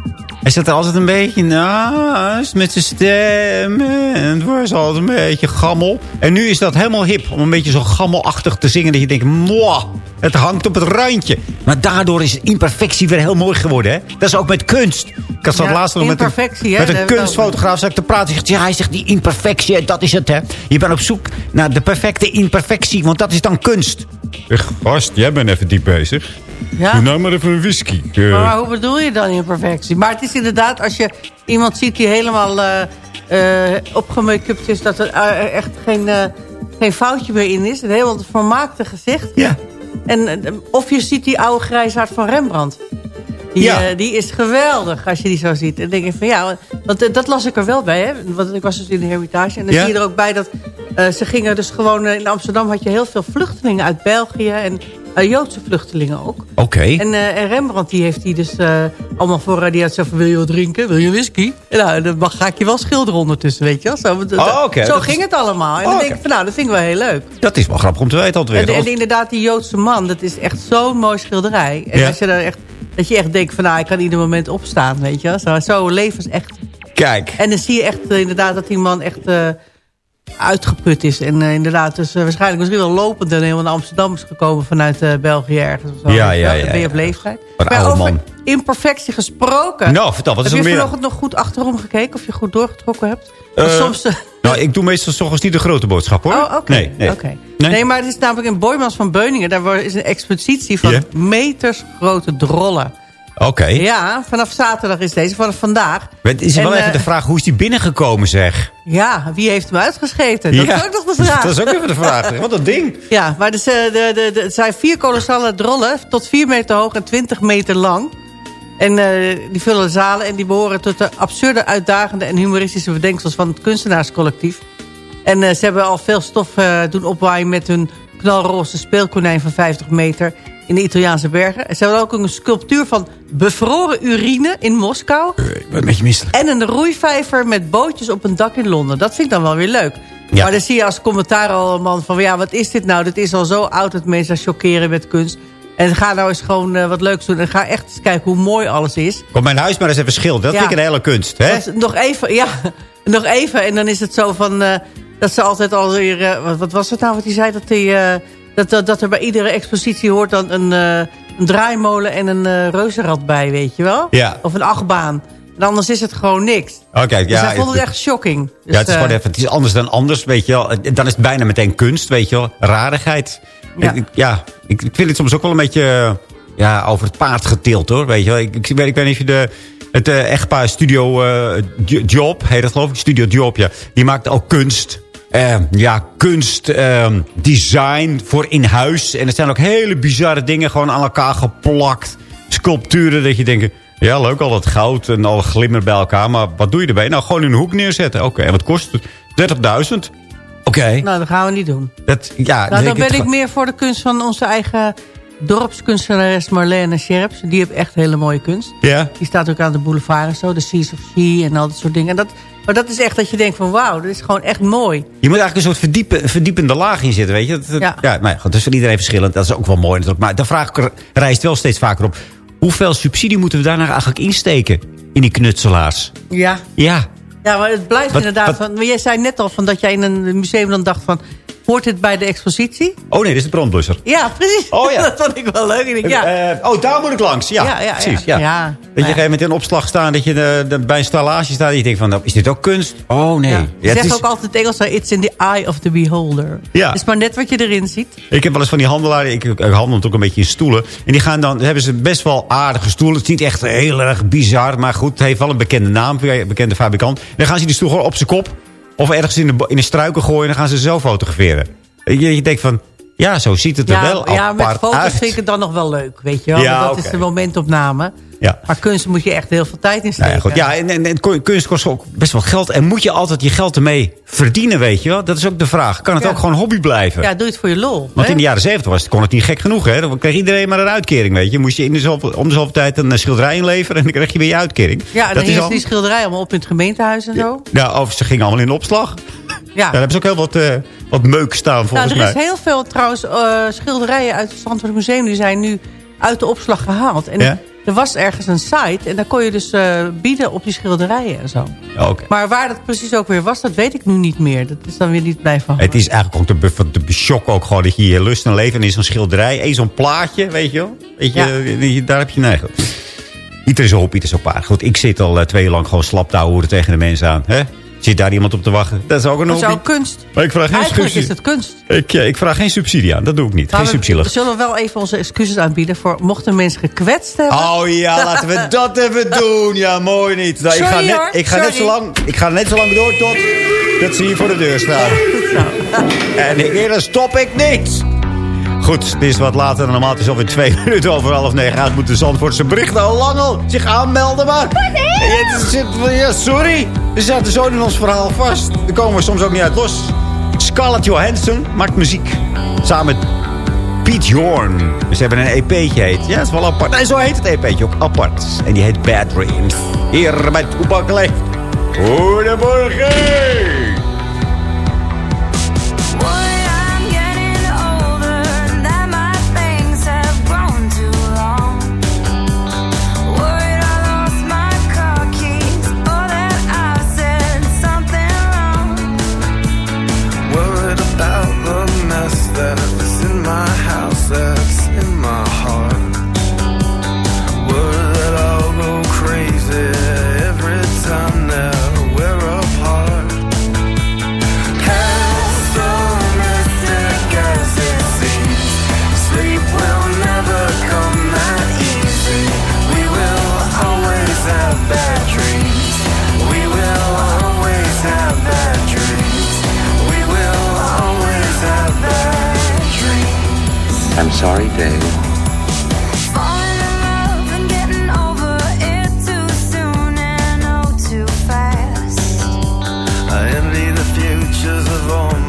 Hij zat er altijd een beetje naast met zijn stem. En het was altijd een beetje gammel. En nu is dat helemaal hip om een beetje zo gammelachtig te zingen. Dat je denkt, mwah, het hangt op het randje. Maar daardoor is imperfectie weer heel mooi geworden. Hè? Dat is ook met kunst. Ik had zo Ja, laatst nog met een, imperfectie, hè, met een kunstfotograaf zat ik te praten. Hij zegt, ja, hij zegt die imperfectie, dat is het. Hè? Je bent op zoek naar de perfecte imperfectie. Want dat is dan kunst. Gast, jij bent even diep bezig. Ja. Doe nou maar even een whisky. Maar hoe bedoel je dan imperfectie? Maar het is inderdaad, als je iemand ziet die helemaal eh eh opgemake-upt is... dat er eh, echt geen, eh, geen foutje meer in is. Het helemaal het vermaakte gezicht. Ja. En, of je ziet die oude grijsaard van Rembrandt. Die, Ja. die is geweldig als je die zo ziet. En dan denk ik van ja, want dat las ik er wel bij. Hè? Want ik was dus in de Hermitage. En dan Ja? zie je er ook bij dat eh, ze gingen dus gewoon... in Amsterdam had je heel veel vluchtelingen uit België. En eh, Joodse vluchtelingen ook. Oké. En, eh, en Rembrandt die heeft die dus eh, allemaal voor... die had zo van, wil je wat drinken? Wil je whisky? En nou, dan ga ik je wel schilderen ondertussen, weet je wel. Zo, Oh, zo ging is- het allemaal. En Oh, dan denk oké. ik van, nou, dat vind ik wel heel leuk. Dat is wel grappig om te weten altijd En, weer. en inderdaad, die Joodse man, dat is echt zo'n mooi schilderij. En Ja. als je dan echt, dat je echt denkt van, nou, ik kan ieder moment opstaan, weet je wel. Zo, zo levens echt. Kijk. En dan zie je echt inderdaad dat die man echt uitgeput is. En eh, inderdaad, dus eh, waarschijnlijk misschien wel lopend en helemaal naar Amsterdam is gekomen vanuit eh, België ergens. Of zo, Ja, je ja, ben je op leeftijd. Een Maar over man. imperfectie gesproken. Nou, vertel, wat is Heb er je meer? vanochtend nog goed achterom gekeken of je goed doorgetrokken hebt? Soms... Nou, ik doe meestal 's ochtends niet de grote boodschap, hoor. Oh, oké. Nee, nee. Oké. Nee? Nee? maar het is namelijk in Boymans van Beuningen. Daar is een expositie van Ja. meters grote drollen. Oké. Ja, vanaf zaterdag is deze, vanaf vandaag. Het is wel En, even eh, de vraag, hoe is die binnengekomen, zeg? Ja, wie heeft hem uitgescheten? Dat Ja. is ook nog de vraag. [LAUGHS] Dat is ook even de vraag. Wat een ding. Ja, maar dus, eh, de, de, de, het zijn vier kolossale drollen, tot 4 meter hoog en 20 meter lang. En eh, die vullen zalen en die behoren tot de absurde, uitdagende en humoristische bedenksels van het kunstenaarscollectief. En eh, ze hebben al veel stof eh, doen opwaaien met hun knalroze speelkonijn van 50 meter in de Italiaanse bergen. En ze hebben ook een sculptuur van bevroren urine in Moskou. Een beetje misselijk. En een roeivijver met bootjes op een dak in Londen. Dat vind ik dan wel weer leuk. Ja. Maar dan zie je als commentaar al een man van... ja, wat is dit nou? Dit is al zo oud dat mensen chockeren met kunst. En ga nou eens gewoon eh, wat leuks doen. En ga echt eens kijken hoe mooi alles is. Kom mijn huis maar eens even schilderen. Dat Ja. vind ik een hele kunst, hè? Dat nog even, ja, [LAUGHS] nog even. En dan is het zo van... eh, dat ze altijd alweer... eh wat, wat was het nou wat hij zei? Dat, die, eh, dat, dat, dat er bij iedere expositie hoort dan een, eh, een draaimolen en een eh reuzenrad bij, weet je wel? Ja. Of een achtbaan. En anders is het gewoon niks. Oké, Dus ja. hij vond het echt shocking. Dus, ja, het is eh, gewoon even, het is anders dan anders, weet je wel. Dan is het bijna meteen kunst, weet je wel. Rarigheid. Ja. Ik- ja ik, ik vind het soms ook wel een beetje eh, ja, over het paard getild, hoor. Weet je wel. Ik, ik, weet, ik weet niet of je de, het eh, echtpaar Studio eh, Jo- Job, heet dat geloof ik, Studio Job, ja. Die maakt ook kunst. Eh, ja, kunst, eh, design voor in huis. En het zijn ook hele bizarre dingen gewoon aan elkaar geplakt. Sculpturen dat je denkt... Ja, leuk, al dat goud en al glimmer bij elkaar. Maar wat doe je erbij? Nou, gewoon in een hoek neerzetten. Oké, en wat kost het? 30.000? Oké. Nou, dat gaan we niet doen. Dat, ja, Nou, dan ben ik meer voor de kunst van onze eigen dorpskunstenares Marlene Scherps. Die heeft echt hele mooie kunst. Ja? Die staat ook aan de boulevard en zo. De Seas of She en al dat soort dingen. En dat, maar dat is echt dat je denkt van wauw, dat is gewoon echt mooi. Je moet eigenlijk een soort verdiepen, verdiepende laag in zitten, weet je. Dat, dat- Ja. ja maar goed, dat is voor iedereen verschillend. Dat is ook wel mooi natuurlijk. Maar de vraag rijst wel steeds vaker op. Hoeveel subsidie moeten we daar nou eigenlijk insteken? In die knutselaars? Ja. Ja. Ja, maar het blijft Wat- inderdaad wat- van... Maar jij zei net al van dat jij in een museum dan dacht van... Hoort dit bij de expositie? Oh nee, dit is de brandblusser. Ja, precies. Oh ja. [LAUGHS] dat vond ik wel leuk. Ik denk, ja. Eh, oh, daar moet ik langs. Ja, Ja, ja, precies. ja. Ja. Dat je op een gegeven moment in opslag staat... dat je de, de- bij een stallage staat... en je denkt van, nou, is dit ook kunst? Oh nee. Ja. Je zegt is- ook altijd in Engels, it's in the eye of the beholder. Ja. Het is maar net wat je erin ziet. Ik heb wel eens van die handelaren, ik, ik handel natuurlijk een beetje in stoelen. En die gaan dan, dan hebben ze best wel aardige stoelen. Het is niet echt heel erg bizar, maar goed, het heeft wel een bekende naam, een bekende fabrikant. En dan gaan ze die stoel gewoon op zijn kop of ergens in de, in de struiken gooien en dan gaan ze zo fotograferen. Je, je denkt van, ja, zo ziet het er Ja, wel ja, met apart foto's uit. vind ik het dan nog wel leuk, weet je wel. Ja, dat is de momentopname. Ja. Maar kunst moet je echt heel veel tijd in Nou steken. ja, goed. ja en, en, en kunst kost ook best wel geld. En moet je altijd je geld ermee verdienen, weet je wel? Dat is ook de vraag. Kan het Ja. ook gewoon hobby blijven? Ja, doe het voor je lol. Want hè? in de jaren 70 was het, kon het niet gek genoeg. Hè? Dan kreeg iedereen maar een uitkering, weet je. Moest je in de zoveel, om de zoveel tijd een eh, schilderij inleveren... en dan kreeg je weer je uitkering. Ja, en dan dat is al... die schilderij allemaal op in het gemeentehuis en zo. Ja, of ze gingen allemaal in de opslag. Ja. Ja, daar hebben ze ook heel wat, eh, wat meuk staan, Nou, volgens er mij. is heel veel trouwens eh, schilderijen uit het Zandvoort Museum... die zijn nu uit de opslag gehaald. En Ja? Er was ergens een site en daar kon je dus eh, bieden op die schilderijen en zo. Ja. Maar waar dat precies ook weer was, dat weet ik nu niet meer. Dat is dan weer niet blijven Het is eigenlijk ook te, te shock ook gewoon dat je hier lust en leven en in zo'n schilderij. één zo'n plaatje, weet je wel. Weet je, die- daar heb je nee. Ieder is op, ieder is op paard. Goed, ik zit al eh, twee uur lang gewoon slap te tegen de mensen aan. Hè? Zit daar iemand op te wachten? Dat is ook een Dat is hobby. ook kunst. Maar ik vraag geen Eigenlijk subsidie. is het kunst. Ik, ik vraag geen subsidie aan. Dat doe ik niet. Maar geen subsidie. we zullen wel even onze excuses aanbieden voor mochten mensen gekwetst hebben. Oh ja, [LAUGHS] laten we dat even doen. Ja, mooi niet. Nou, ik, ga net, ik, ga net zo lang, ik ga net zo lang door tot dat ze hier voor de deur staan. En ik, eerder stop ik niet. Goed, het is wat later dan normaal. Het is alweer twee [LAUGHS] minuten over half negen. Gaat moeten Zandvoortse berichten al lang al zich aanmelden, maar... Ja, sorry. We zaten zo in ons verhaal vast. Daar komen we soms ook niet uit los. Scarlett Johansson maakt muziek. Samen met Piet Jorn. Ze hebben een EP'tje heet. Ja, dat is wel apart. Nee, zo heet het EP'tje ook apart. En die heet Bad Dreams. Hier bij Toepak Leeft. Goedemorgen.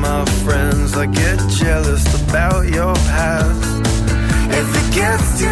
My friends. I get jealous about your past. If it gets too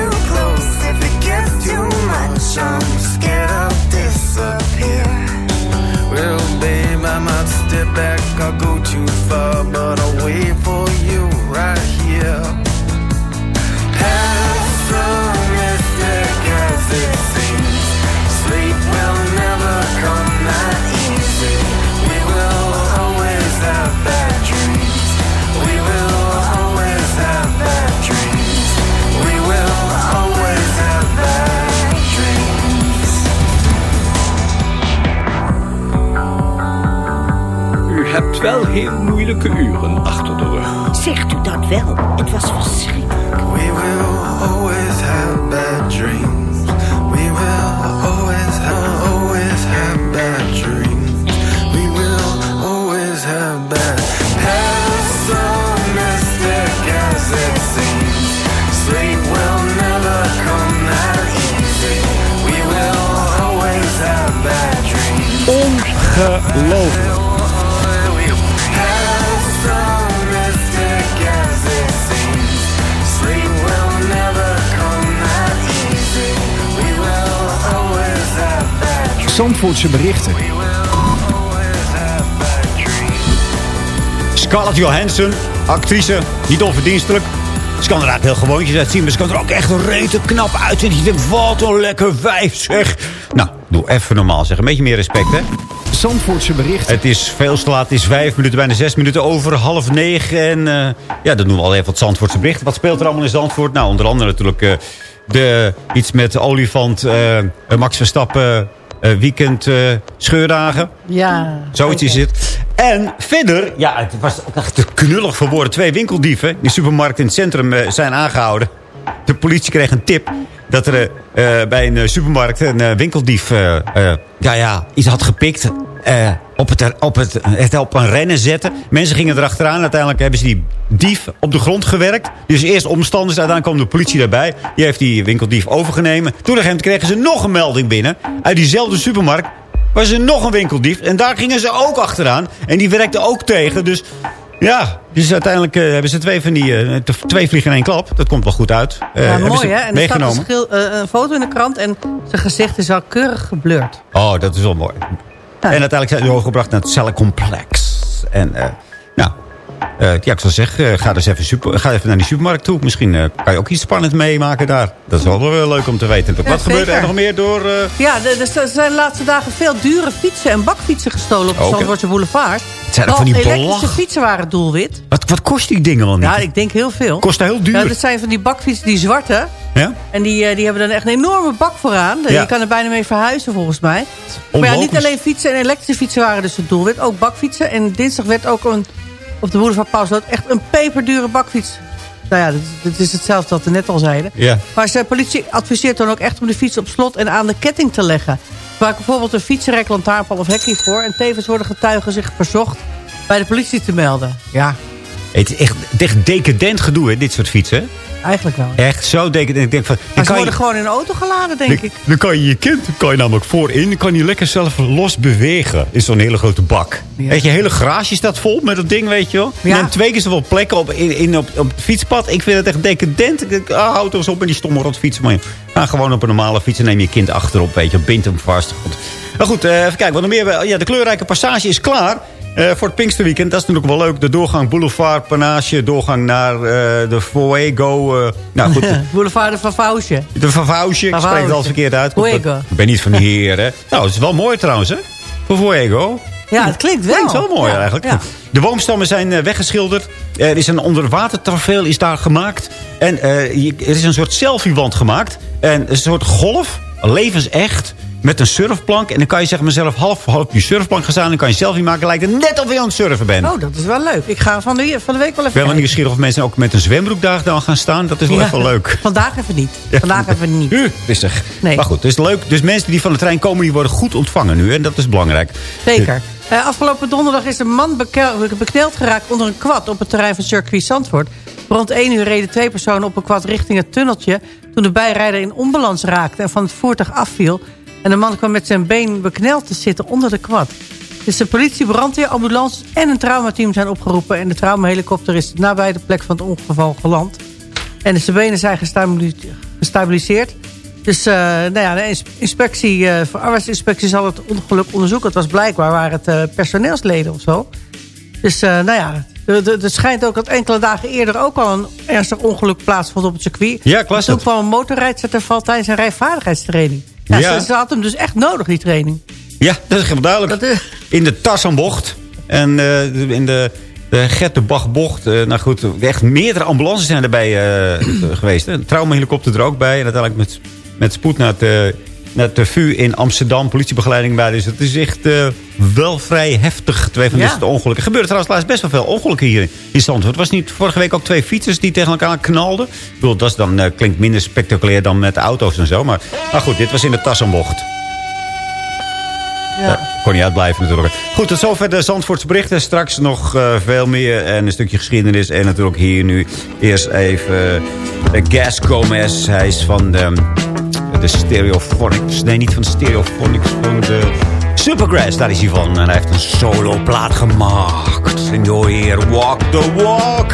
heel moeilijke uren achter de rug. Zegt u dat wel? Het was verschrikkelijk. We will always have bad dreams. We will always have, always have bad dreams. We will always have bad. Pessimistic as it seems, sleep will never come that easy. We will always have bad dreams. Ongelooflijk. Zandvoortse berichten. Scarlett Johansson, actrice, niet onverdienstelijk. Ze kan er eigenlijk heel gewoontjes uitzien, maar ze kan er ook echt rete knap uitzien. Je denkt, wat een lekker wijf zeg. Nou, doe even normaal zeg. Een beetje meer respect, hè. Zandvoortse berichten. Het is veel te laat. Het is vijf minuten, bijna zes minuten over half negen. En eh, ja, dan doen we al even wat Zandvoortse berichten. Wat speelt er allemaal in Zandvoort? Nou, onder andere natuurlijk eh, de, iets met olifant, eh, Max Verstappen, weekend eh, scheurdagen. Ja. Zoiets is het. En verder, ja, het was ook echt te knullig voor woorden. Twee winkeldieven in de supermarkt in het centrum eh, zijn aangehouden. De politie kreeg een tip dat er eh, bij een eh, supermarkt een eh, winkeldief eh, eh, ja, ja, iets had gepikt. Eh, op, het, op, het, het op een rennen zetten. Mensen gingen erachteraan. Uiteindelijk hebben ze die dief op de grond gewerkt. Dus eerst omstanders. Uiteindelijk kwam de politie daarbij. Die heeft die winkeldief overgenomen. Toen kregen ze nog een melding binnen. Uit diezelfde supermarkt was er nog een winkeldief. En daar gingen ze ook achteraan. En die werkte ook tegen. Dus ja, dus uiteindelijk eh, hebben ze twee van die... eh, twee vliegen in één klap. Dat komt wel goed uit. Eh, Ja, mooi hè. En er staat een, meegenomen. schil- een foto in de krant en zijn gezicht is al keurig geblurred. Oh, dat is wel mooi. En uiteindelijk zijn ze overgebracht naar het cellencomplex. En eh, nou, eh, ja, ik zou zeggen, eh, ga, dus even super, ga even naar die supermarkt toe. Misschien eh, kan je ook iets spannends meemaken daar. Dat is wel wel leuk om te weten. Ja, Wat gebeurt er nog meer door... Ja, er er zijn de laatste dagen veel dure fietsen en bakfietsen gestolen op de Oké. Zandvoortse boulevard. Het zijn van die elektrische belach- fietsen waren het doelwit. wat, wat kost die dingen wel niet? Ja, ik denk heel veel. Kost heel duur. Ja, dat zijn van die bakfietsen, die zwarte. Ja? En die, die hebben dan echt een enorme bak vooraan. Ja. Je kan er bijna mee verhuizen volgens mij. Maar ja, niet alleen fietsen en elektrische fietsen waren dus het doelwit. Ook bakfietsen. En dinsdag werd ook een, op de boulevard Pausloot echt een peperdure bakfiets. Nou ja, dit is hetzelfde wat we net al zeiden. Ja. Maar de politie adviseert dan ook echt om de fiets op slot en aan de ketting te leggen. Waar bijvoorbeeld een fietsenrek, lantaarnpaal of hekje voor. En tevens worden getuigen zich verzocht bij de politie te melden. Ja, Het is echt, echt decadent gedoe, hè, dit soort fietsen. eigenlijk wel. Echt zo decadent. Ik denk van, Maar ze worden je, gewoon in een auto geladen, denk ik. dan kan je je kind kan je namelijk voorin. Dan kan je lekker zelf los bewegen. In zo'n hele grote bak. Weet je, hele garage staat vol met dat ding, weet je wel. Ja. En twee keer zoveel plekken op, in, in, op, op het fietspad. Ik vind het echt decadent. Ik denk, ah, houd toch eens op met die stomme rotfietsen. Maar ga gewoon op een normale fiets en neem je kind achterop, weet je. Bind hem vast. Maar goed, eh, even kijken. Wat nog meer? Ja, de kleurrijke passage is klaar. Eh, voor het Pinksterweekend. Dat is natuurlijk wel leuk. De doorgang Boulevard Panage. Doorgang naar eh, de Fuego. eh, nou goed, [LAUGHS] Boulevard van Fausje. de Vavausje. Ik spreek het al verkeerd uit. Fuego. Ik ben niet van hier, [LAUGHS] hè. Nou, het is wel mooi trouwens, hè. Voor Fuego. Ja, het klinkt wel. Klinkt wel mooi Ja, eigenlijk. ja. De boomstammen zijn weggeschilderd. Er is een onderwatertrafeel is daar gemaakt. En er is een soort selfiewand gemaakt. En een soort golf, levensecht, met een surfplank. En dan kan je zeg maar zelf half, half op je surfplank gaan staan. En kan je selfie maken. Lijkt het net of je aan het surfen bent. Oh, dat is wel leuk. Ik ga van de, van de week wel Ik even ben wel nieuwsgierig of mensen ook met een zwembroek daar dan gaan staan. Dat is wel Ja. even leuk. [LAUGHS] Vandaag even niet. Ja. Vandaag even niet. Uh, Pissig. Nee. Maar goed, het is leuk. Dus mensen die van de trein komen, die worden goed ontvangen nu. En dat is belangrijk. Zeker. Eh, afgelopen donderdag is een man bekneld geraakt onder een kwad op het terrein van circuit Zandvoort. Rond 1 uur reden twee personen op een kwad richting het tunneltje... toen de bijrijder in onbalans raakte en van het voertuig afviel. En de man kwam met zijn been bekneld te zitten onder de kwad. Dus de politie, brandweer, ambulance en een traumateam zijn opgeroepen... en de traumahelikopter is nabij de plek van het ongeval geland. En zijn benen zijn gestabili- gestabiliseerd. Dus eh, nou ja, de ins- inspectie, eh voor arbeidsinspectie zal het ongeluk onderzoeken. Het was blijkbaar waren het eh, personeelsleden of zo. Dus nou ja, er- schijnt ook dat enkele dagen eerder ook al een ernstig ongeluk plaatsvond op het circuit. Ja, Toen het. kwam een motorrijdster ter val tijdens een rijvaardigheidstraining. Ja, Ja. Ze, ze had hem dus echt nodig, die training. Ja, dat is helemaal duidelijk. Dat, eh, In de Tassenbocht. En eh, in de, de Gettenbachbocht. eh nou goed, echt meerdere ambulances zijn erbij [CLEARS THROAT] geweest. Een traumahelikopter er ook bij. En uiteindelijk met, met spoed naar het, naar het VU in Amsterdam. Politiebegeleiding bij. Dus het is echt eh, wel vrij heftig. Twee van Ja. dit ongelukken. Er gebeuren trouwens laatst best wel veel ongelukken hier in Zandvoort. Het was niet vorige week ook twee fietsers die tegen elkaar knalden. Ik bedoel, dat is dan, eh, klinkt minder spectaculair dan met auto's en zo. Maar, maar goed, dit was in de Tassenbocht. Ja. kon niet uitblijven natuurlijk. Goed, tot zover de Zandvoortse berichten. Straks nog eh, veel meer en een stukje geschiedenis. En natuurlijk hier nu eerst even Gas Gomez. Hij is van de, de Stereophonics. Nee, niet van Stereophonics, van de Supergrass. Daar is hij van. En hij heeft een solo plaat gemaakt. En hoort hier Walk the Walk.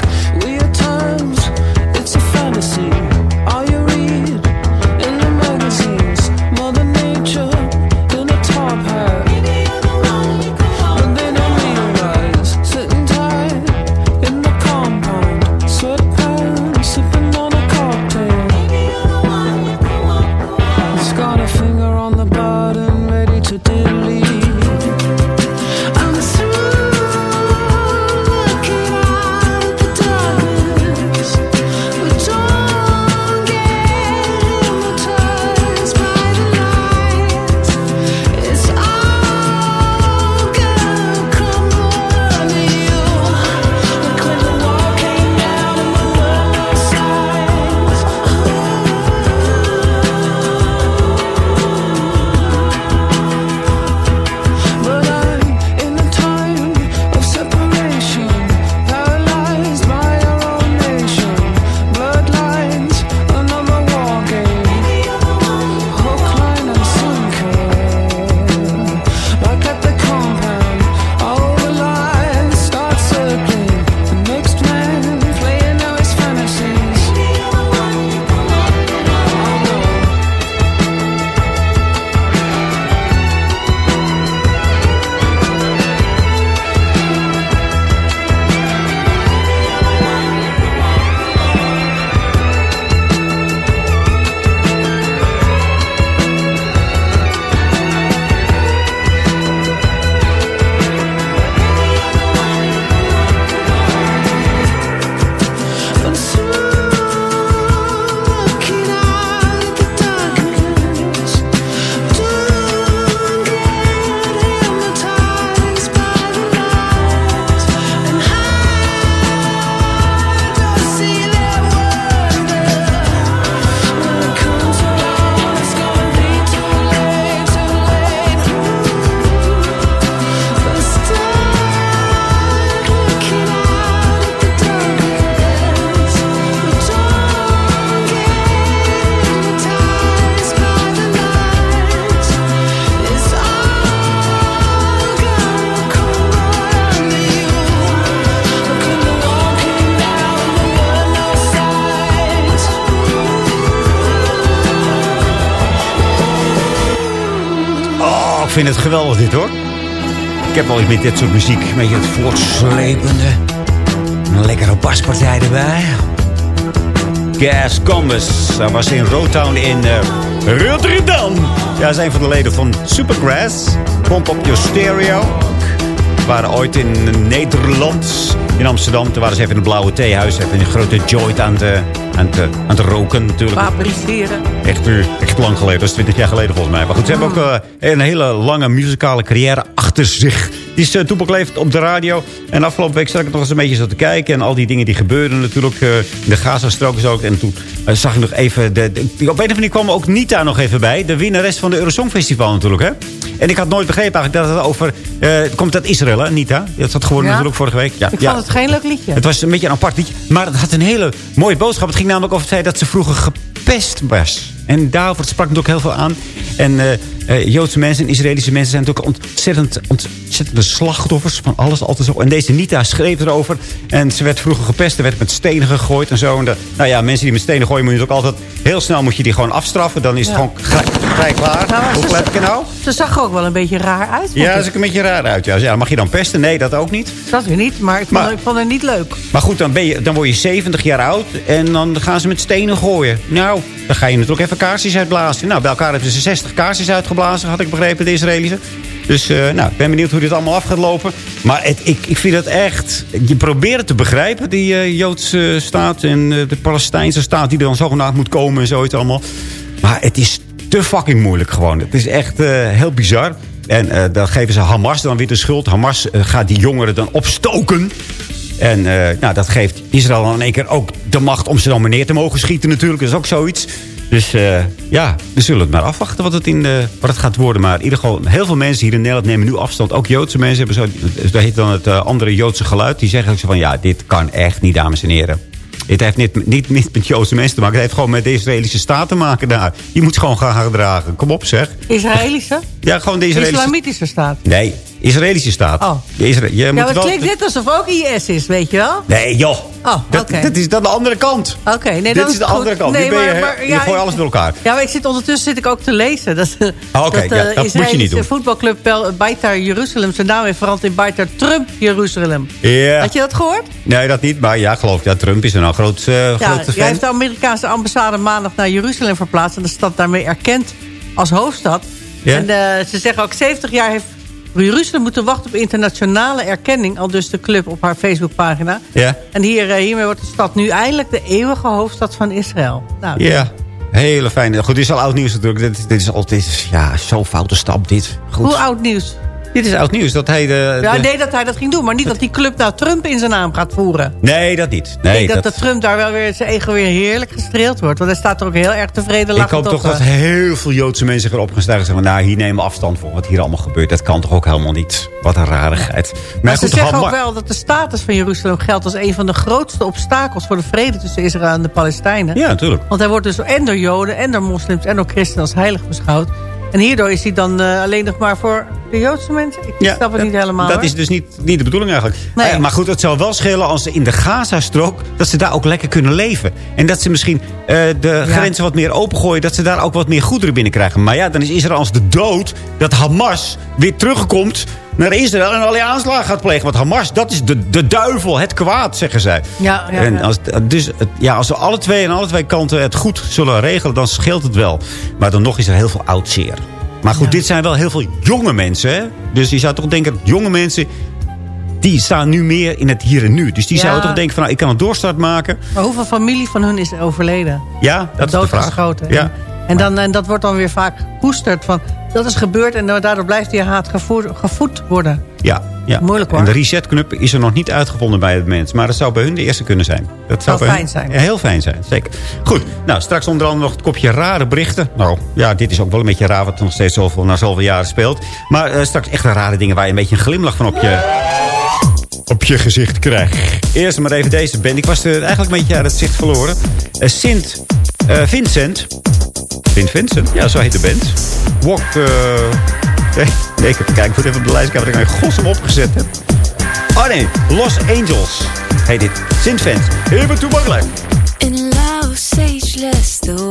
Ik heb wel iets met dit soort muziek. Een beetje het voortslepende. Een lekkere baspartij erbij. Gas Combus. Hij was in Rotown in uh, Rotterdam. Ja, zijn van de leden van Supergrass. Pomp op your stereo. We waren ooit in Nederland, in Amsterdam. Toen waren ze even in het blauwe theehuis. Even een grote joint aan het, aan het, aan het roken natuurlijk. Vaporiseren. Echt, eh, echt lang geleden. Dat is 20 jaar geleden volgens mij. Maar goed, ze hebben ook uh, een hele lange muzikale carrière achter zich. Die is uh, op de radio. En afgelopen week zat ik nog eens een beetje zo te kijken. En al die dingen die gebeurden natuurlijk. Uh, in de Gazastrook is ook. En toen uh, zag ik nog even... De, de, op een of andere manier kwam ook Nita nog even bij. De winnares van de Eurosong Festival natuurlijk. Hè? En ik had nooit begrepen eigenlijk dat het over... het komt uit Israël, hè, Nita? Dat had geworden ja. natuurlijk vorige week. Ja, ik ja. vond het geen leuk liedje. Het was een beetje een apart liedje. Maar het had een hele mooie boodschap. Het ging namelijk over het feit dat ze vroeger gepest was. En daarover sprak natuurlijk heel veel aan. En uh, uh, Joodse mensen en Israëlische mensen zijn natuurlijk ontzettend, ontzettende slachtoffers van alles. Altijd zo. En deze Nita schreef erover. En ze werd vroeger gepest. Er werd met stenen gegooid en zo. En de, nou ja, mensen die met stenen gooien moet je ook altijd... Heel snel moet je die gewoon afstraffen. Dan is het ja. gewoon vrij klaar. Nou, Hoe ik nou? Ze zag er ook wel een beetje raar uit. Ja, ze zag er een beetje raar uit. Ja. ja, mag je dan pesten? Nee, dat ook niet. Dat weer niet, maar ik vond, maar, ik vond het niet leuk. Maar goed, dan, ben je, dan word je 70 jaar oud. En dan gaan ze met stenen gooien. Nou, dan ga je natuurlijk even kaarsjes uitblazen. Nou, bij elkaar hebben ze 60 kaarsjes uitgeblazen, had ik begrepen, de Israëlische. Dus uh, nou, ik ben benieuwd hoe dit allemaal af gaat lopen. Maar het, ik, ik vind het echt... Je probeert het te begrijpen, die uh, Joodse staat en uh, de Palestijnse staat... die er dan zogenaamd moet komen en zoiets allemaal. Maar het is te fucking moeilijk gewoon. Het is echt heel bizar. En uh, dan geven ze Hamas dan weer de schuld. Hamas uh, gaat die jongeren dan opstoken. En nou, dat geeft Israël dan in één keer ook de macht om ze dan maar neer te mogen schieten natuurlijk. Dat is ook zoiets. Dus ja, we zullen het maar afwachten wat het, in wat het gaat worden. Maar in ieder geval, heel veel mensen hier in Nederland nemen nu afstand. Ook Joodse mensen hebben zo, dat heet dan het andere Joodse geluid. Die zeggen ook zo van, ja, dit kan echt niet, dames en heren. Het heeft niet, niet, niet met Joodse mensen te maken. Het heeft gewoon met de Israëlische staat te maken daar. Je moet gewoon gaan gedragen. Kom op zeg. Israëlische? Ja, gewoon de Israëlische... Islamitische staat? Nee, Israëlische staat. Oh. Isra je ja, moet maar het wel... klinkt net alsof ook IS is, weet je wel? Nee, joh. Oh, dat, okay. dat is dan de andere kant. Oké, okay, nee, Dit is de goed. andere kant. Nee, nu ben je, maar, maar, je ja, gooit alles door elkaar. Ja, maar ik zit ondertussen zit ik ook te lezen. Dat, oh, Oké, okay, ja, dat moet je niet doen. De voetbalclub Beitar Jeruzalem zijn naam heeft veranderd in Beitar Trump Jeruzalem. Ja. Had je dat gehoord? Nee, dat niet. Maar ja, geloof ik. Ja, Trump is nou groot, uh, ja, grote fan. Hij heeft de Amerikaanse ambassade maandag naar Jeruzalem verplaatst. En de stad daarmee erkend als hoofdstad. Ja? En uh, ze zeggen ook 70 jaar heeft Jeruzalem moeten wachten op internationale erkenning. Al dus de club op haar Facebookpagina. Ja. En hier, uh, hiermee wordt de stad nu eindelijk de eeuwige hoofdstad van Israël. Nou, ja, hele fijn. Goed, dit is al oud nieuws natuurlijk. Dit, dit is altijd ja, zo'n foute stap dit. Goed. Hoe oud nieuws? Dit is oud nieuws. Dat hij de, ja, de... nee, dat hij dat ging doen. Maar niet dat die club nou Trump in zijn naam gaat voeren. Nee, dat niet. Nee, ik denk dat, dat de Trump daar wel weer zijn ego weer heerlijk gestreeld wordt. Want hij staat er ook heel erg tevreden Ik hoop toch dat heel veel Joodse mensen erop gaan staan en zeggen... nou, hier nemen we afstand voor wat hier allemaal gebeurt. Dat kan toch ook helemaal niet. Wat een rarigheid. Maar, maar goed, ze zeggen ook wel dat de status van Jeruzalem geldt... als een van de grootste obstakels voor de vrede tussen Israël en de Palestijnen. Ja, natuurlijk. Want hij wordt dus en door Joden en door moslims en door christenen als heilig beschouwd. En hierdoor is hij dan uh, alleen nog maar voor de Joodse mensen? Ik ja, snap het niet helemaal. Dat hoor. is dus niet, niet de bedoeling eigenlijk. Nee. Uh, maar goed, het zou wel schelen als ze in de Gazastrook... dat ze daar ook lekker kunnen leven. En dat ze misschien uh, de ja. grenzen wat meer opengooien... dat ze daar ook wat meer goederen binnenkrijgen. Maar ja, dan is Israël als de dood... dat Hamas weer terugkomt naar Israël en allerlei aanslagen gaat plegen. Want Hamas, dat is de, de duivel, het kwaad, zeggen zij. Ja, ja, en als, dus ja, als we alle twee aan alle twee kanten het goed zullen regelen... dan scheelt het wel. Maar dan nog is er heel veel oud zeer. Maar goed, ja. dit zijn wel heel veel jonge mensen. Hè? Dus je zou toch denken dat jonge mensen... die staan nu meer in het hier en nu. Dus die ja. zouden toch denken van... Nou, ik kan een doorstart maken. Maar hoeveel familie van hun is overleden? Ja, dat is de vraag. Ja. En, dan, en dat wordt dan weer vaak gekoesterd van... dat is gebeurd en daardoor blijft die haat gevoed, worden. Ja, ja. Moeilijk hoor. En de resetknop is er nog niet uitgevonden bij het mens. Maar dat zou bij hun de eerste kunnen zijn. Dat zou fijn hun... zijn. Heel fijn zijn, zeker. Goed, nou straks onder andere nog het kopje rare berichten. Nou ja, dit is ook wel een beetje raar wat nog steeds zoveel, na zoveel jaren speelt. Maar uh, straks echt rare dingen waar je een beetje een glimlach van op je, op je gezicht krijgt. Eerst maar even deze band. Ik was er eigenlijk een beetje uit het zicht verloren. Uh, Sint uh, Vincent. Sint Vincent? Ja, zo heet de band. Walk... Nee, nee, ik heb kijken. Ik moet even op de lijst kijken wat ik nou in godsnaam opgezet heb. Oh nee, Los Angels heet dit. Sint Vincent. Even toe makkelijk. In love, sageless, the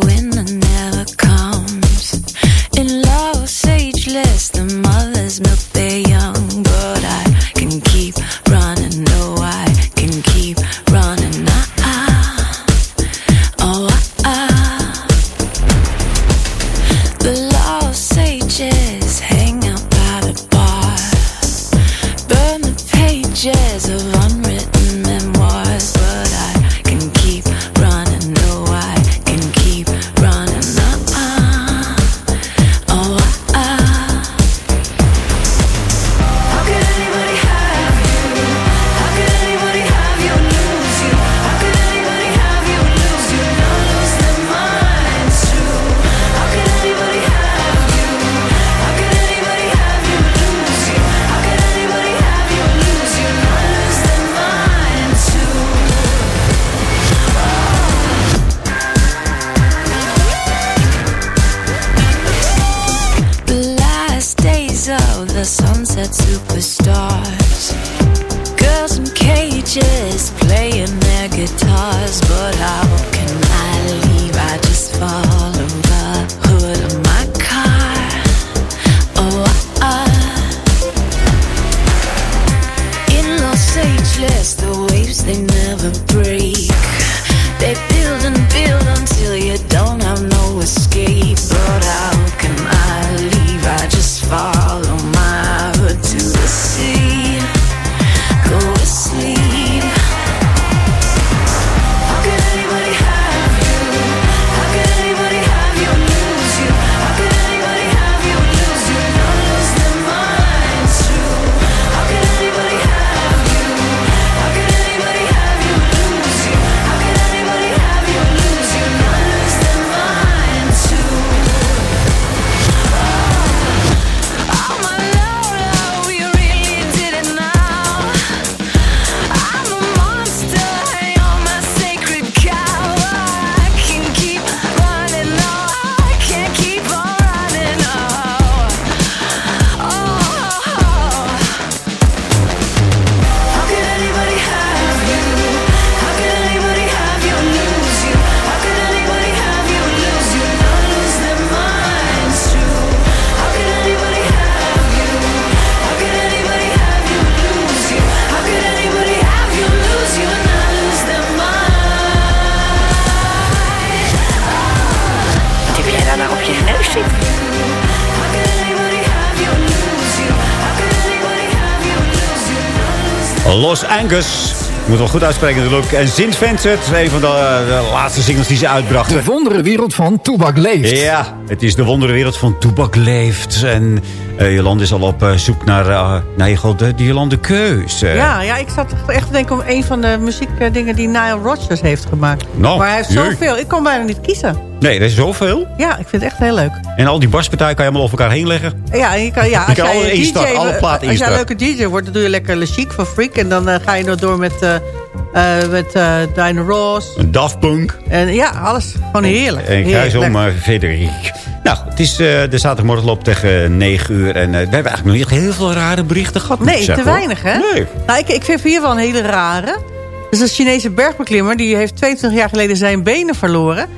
Los Angus. Ik moet wel goed uitspreken natuurlijk. En Sint Vincent, een van de, eh, de laatste singles die ze uitbrachten. De wonderenwereld van Toebak leeft. Ja, het is de wonderenwereld van Toebak leeft. En uh, Jolande is al op uh, zoek naar, uh, naar je god, die Jolande Keus. Ja, ja, ik zat echt te denken om een van de muziekdingen die Nile Rodgers heeft gemaakt. Nou, maar hij heeft zoveel. Ik kon bijna niet kiezen. Nee, er is zoveel. Ja, ik vind het echt heel leuk. En al die baspartijen kan je allemaal over elkaar heen leggen. Ja, en je kan, ja Je als kan jij alle instart, DJ, alle platen als jij een leuke DJ wordt, dan doe je lekker Le Chic van Freak. En dan eh, ga je nog door met, eh met Diana Ross. Een Daft Punk. En ja, alles. Gewoon heerlijk. En. Gijs om uh, Frederik. Nou, het is uh, de zaterdagmorgen loopt tegen 9 uur. En uh, we hebben eigenlijk nog niet heel veel rare berichten gehad. Nee, te weinig, hè? Nee. Nou, ik, ik vind hier wel een hele rare. Dus een Chinese bergbeklimmer, die heeft 22 jaar geleden zijn benen verloren.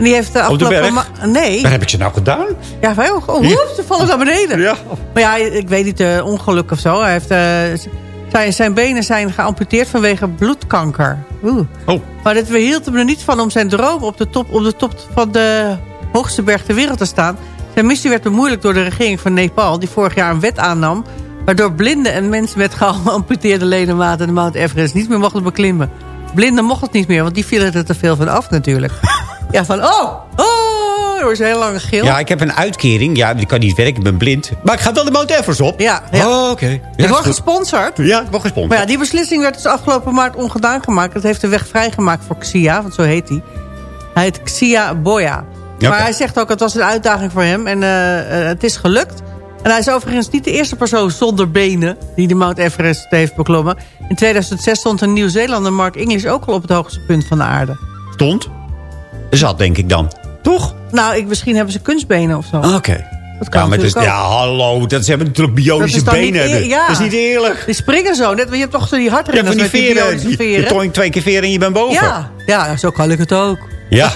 En die heeft de Op de afgelopen... Nee. Waar heb ik ze nou gedaan? Ja, van, oh, oh, woeps, ze vallen naar beneden. Ja. Maar ja, ik weet niet, eh, ongeluk of zo. Hij heeft, eh, zijn, zijn benen zijn geamputeerd vanwege bloedkanker. Oeh. Oh. Maar dit weerhield hem er niet van om zijn droom op de top, op de top van de hoogste berg ter wereld te staan. Zijn missie werd bemoeilijkt door de regering van Nepal... die vorig jaar een wet aannam... waardoor blinden en mensen met geamputeerde ledematen... de Mount Everest niet meer mochten beklimmen. Blinden mochten het niet meer, want die vielen er te veel van af natuurlijk. [LAUGHS] ja, van oh, oh, er was een hele lange gil. Ja, ik heb een uitkering. Ja, die kan niet werken, ik ben blind. Maar ik ga wel de Mount Everest op. Ja, ja. Oh, oké. Ja, ik word gesponsord. Ja, ik word gesponsord. Maar ja, die beslissing werd dus afgelopen maart ongedaan gemaakt. Dat heeft de weg vrijgemaakt voor Xia, want zo heet hij. Hij heet Xia Boya. Maar hij zegt ook, het was een uitdaging voor hem. En eh, eh, het is gelukt. En hij is overigens niet de eerste persoon zonder benen... die de Mount Everest heeft beklommen. In 2006 stond een Nieuw-Zeelander Mark English... ook al op het hoogste punt van de aarde. Stond? Zat, denk ik dan. Toch? Nou, ik, misschien hebben ze kunstbenen of zo. Oké. Dat kan Ja, maar het is, ook. ja, hallo. Dat, ze hebben natuurlijk Dat benen. eer- ja. Dat is niet eerlijk. Die springen zo. Net, je hebt toch zo die hardrenners van die veren. Je, je toont twee keer veren en je bent boven. Ja, ja, zo kan ik het ook. Ja.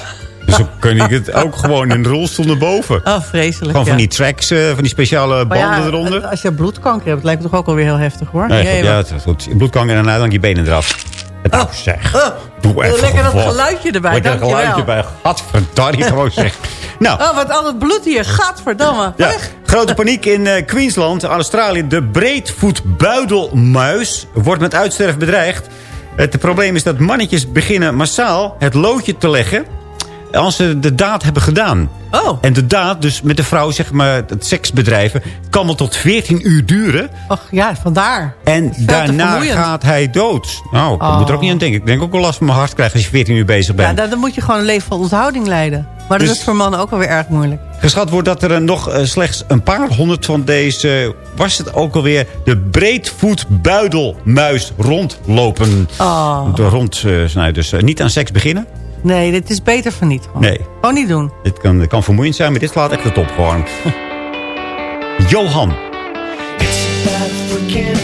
Dus zo kun ik het ook gewoon in de rolstoel naar boven. Oh, vreselijk. Gewoon van ja. die tracks, eh, van die speciale banden ja, eronder. Als je bloedkanker hebt, lijkt het toch ook alweer heel heftig hoor. Nee, ja, goed. Bloedkanker en dan je benen eraf. Nou zeg. Oh, Doe even lekker dat geluidje erbij, Lekker dat geluidje bij. Gadverdarrie gewoon zeg. [LAUGHS] Nou, Oh, wat al het bloed hier. Gadverdamme. ja. Grote paniek in eh, Queensland, Australië. De breedvoetbuidelmuis wordt met uitsterven bedreigd. Het probleem is dat mannetjes beginnen massaal het loodje te leggen... als ze de daad hebben gedaan. Oh. En de daad, dus met de vrouw, zeg maar, het seksbedrijven... kan wel tot 14 uur duren. Och, ja, vandaar. En daarna gaat hij dood. Nou, ik Oh. moet er ook niet aan denken. Ik denk ook wel last van mijn hart krijgen als je 14 uur bezig Ja, bent. dan, dan moet je gewoon een leven van onthouding leiden. Maar dat Dus- is voor mannen ook alweer erg moeilijk. Geschat wordt dat er eh, nog eh, slechts een paar honderd van deze... was het ook alweer de breedvoetbuidelmuis rondlopen. Oh. De rondsnijden. Dus eh, niet aan seks beginnen. Nee, dit is beter van niet. Gewoon, Nee. gewoon niet doen. Dit kan, dit kan vermoeiend zijn, maar dit slaat echt de top gewoon. [LAUGHS] Johan. African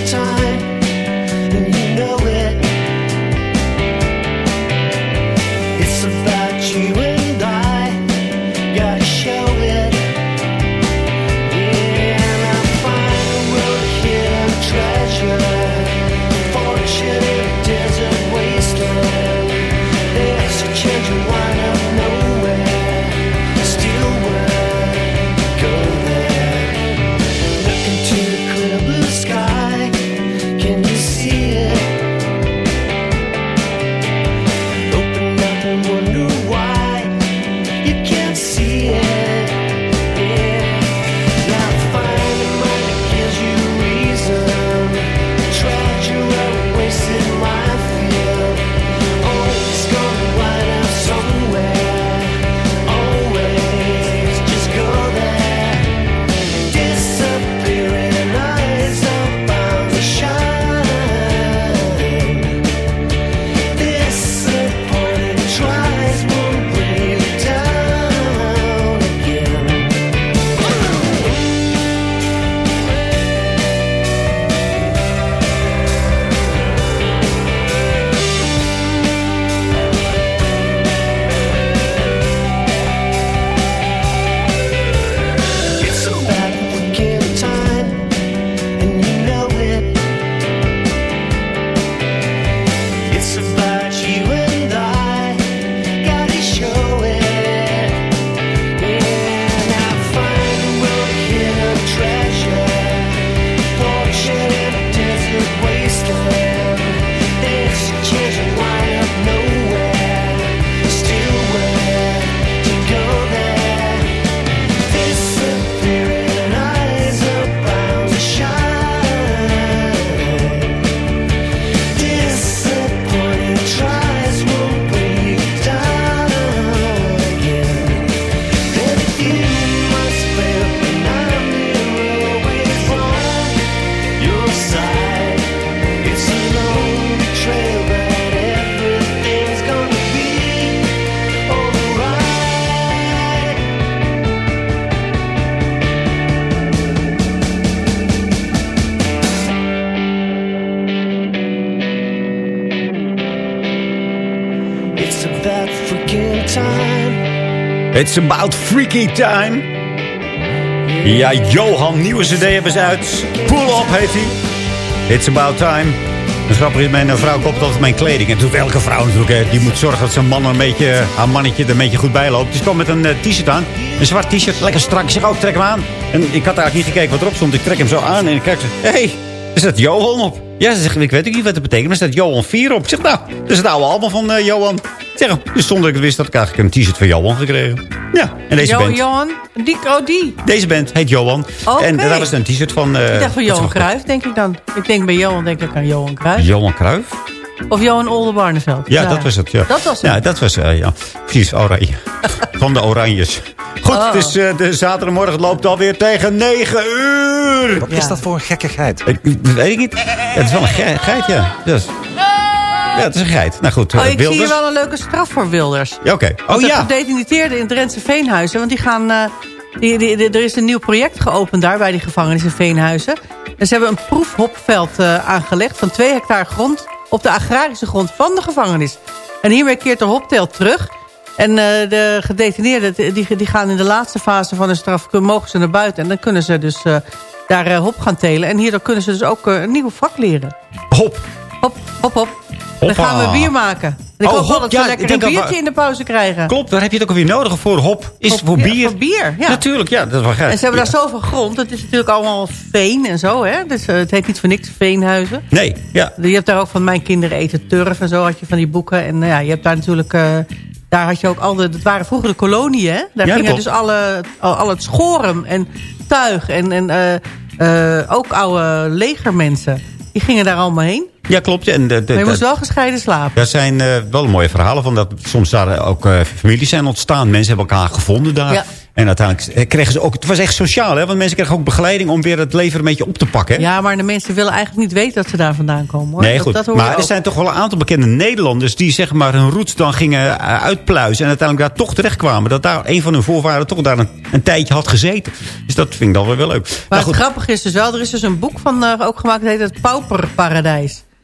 It's about freaky time. Ja, Johan, nieuwe cd hebben ze uit. Pull Up heet hij. It's about time. En grappig is, mijn vrouw koopt altijd mijn kleding. En doet elke vrouw natuurlijk. Hè, die moet zorgen dat zijn man een beetje, haar mannetje er een beetje goed bij loopt. Dus ik kwam met een eh, t-shirt aan. Een zwart t-shirt, lekker strak. Ik zeg, oh, ik trek hem aan. En ik had eigenlijk niet gekeken wat erop stond. Ik trek hem zo aan en ik kijk, hé, hey, er staat Johan op. Ja, ze zegt, ik weet ook niet wat het betekent. Maar er staat Johan 4 op. Ik zeg, nou, dat is het oude album van uh, Johan. Zeg, dus zonder dat ik het wist, had ik eigenlijk een t-shirt van Johan gekregen. Ja, en deze Jo- band. Johan, die, oh die. Deze band heet Johan. Oké. En daar was een t-shirt van... eh, ik dacht van Johan Cruijff, denk ik dan. Ik denk bij Johan, denk ik aan Johan Cruijff. Johan Cruijff? Of Johan Oldenbarneveld. Ja, dat was het. Ja. Dat was het. Ja, dat was eh, ja. Precies, oranje. [LAUGHS] Van de Oranjes. Goed, Oh. het is eh, de zaterdagmorgen. Het loopt alweer tegen 9 uur. Wat is dat voor een gekkigheid? Ik, dat weet ik niet. Ja, het is wel een ge- geit, ja. Dus, ja, het is een geit. Nou goed, Oh, eh, ik zie hier Wilders. wel een leuke straf voor Wilders. Ja, Oké. Oh de ja. gedetineerden in Drentse Veenhuizen. Want die gaan... eh, die, die, die- er is een nieuw project geopend daar bij die gevangenis in Veenhuizen. En ze hebben een proefhopveld eh, aangelegd van 2 hectare grond... op de agrarische grond van de gevangenis. En hiermee keert de hopteelt terug. En de gedetineerden die, die gaan in de laatste fase van hun straf... mogen ze naar buiten. En dan kunnen ze dus daar hop gaan telen. En hierdoor kunnen ze dus ook een nieuw vak leren. Hop. Hop, hop, hop. Dan gaan we bier maken. En ik Oh, hoop wel dat we ja, lekker een biertje in de pauze krijgen. Klopt, daar heb je het ook alweer nodig voor. Hop is Hop, voor ja, bier. voor bier, ja. Natuurlijk, ja. Dat is wel geit. En ze hebben Ja. daar zoveel grond. Het is natuurlijk allemaal veen en zo. Hè? Dus eh, het heet niet voor niks veenhuizen. Nee, ja. Je hebt daar ook van Mijn Kinderen Eten Turf en zo had je van die boeken. En nou ja, je hebt daar natuurlijk... eh, daar had je ook al de... Dat waren vroeger de koloniën, hè? Daar gingen dus alle, al, al het schoren en tuig en, en eh, ook oude legermensen. Die gingen daar allemaal heen. Ja, klopt. En de, de, Maar je moest wel gescheiden slapen. Daar zijn eh, wel mooie verhalen van. Dat soms daar ook eh, families zijn ontstaan. Mensen hebben elkaar gevonden daar. Ja. En uiteindelijk eh, kregen ze ook... Het was echt sociaal, hè? Want mensen kregen ook begeleiding om weer het leven een beetje op te pakken. hè? Ja, maar de mensen willen eigenlijk niet weten dat ze daar vandaan komen. Hoor. Nee, Dat- goed. dat maar er ook. zijn toch wel een aantal bekende Nederlanders... die zeg maar hun roots dan gingen uitpluizen... en uiteindelijk daar toch terechtkwamen. Dat daar een van hun voorvaderen toch daar een, een tijdje had gezeten. Dus dat vind ik dan weer wel leuk. Maar Nou, het grappige is dus wel, er is dus een boek van ook gemaakt... dat heet het Pauperparadijs.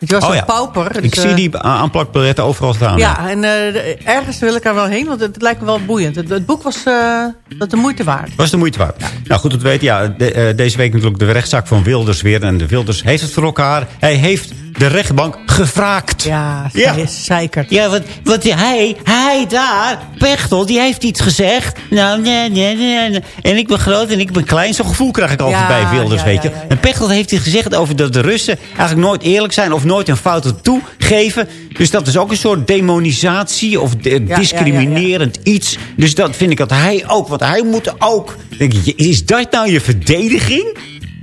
Het was Oh zo'n ja. pauper. ik zie eh, die aanplakbiljetten overal staan. Ja, en eh, ergens wil ik er wel heen, want het, lijkt me wel boeiend. Het, het boek was eh, dat de moeite waard. Was de moeite waard. Nou goed, dat weet ja, de- deze week natuurlijk de rechtszaak van Wilders weer. En de Wilders heeft het voor elkaar. Hij heeft de rechtbank gevraagd. Ja, Ja. zij is zeikerd. Ja, wat, wat hij, hij daar, Pechtel, die heeft iets gezegd. Nou, nee, nee, nee. En ik ben groot en ik ben klein. Zo'n gevoel krijg ik altijd Ja, bij Wilders, ja, weet je. ja, ja, ja. En Pechtel heeft iets gezegd over dat de Russen eigenlijk nooit eerlijk zijn... of nooit een fouten toegeven. Dus dat is ook een soort demonisatie of de- ja, discriminerend iets. Dus dat vind ik dat hij ook, want hij moet ook... Denk je, is dat nou je verdediging?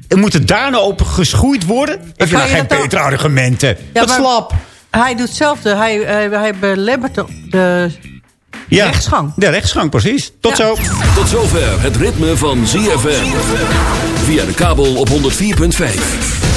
En Moet het daar nou op geschoeid worden? Nou je geen dat dan- betere argumenten? Maar slap. Hij doet hetzelfde. Hij, hij, hij belemmert de, de Ja, rechtsgang. De rechtsgang, precies. Tot Ja. zo. Tot zover het ritme van ZFM. Via de kabel op 104.5.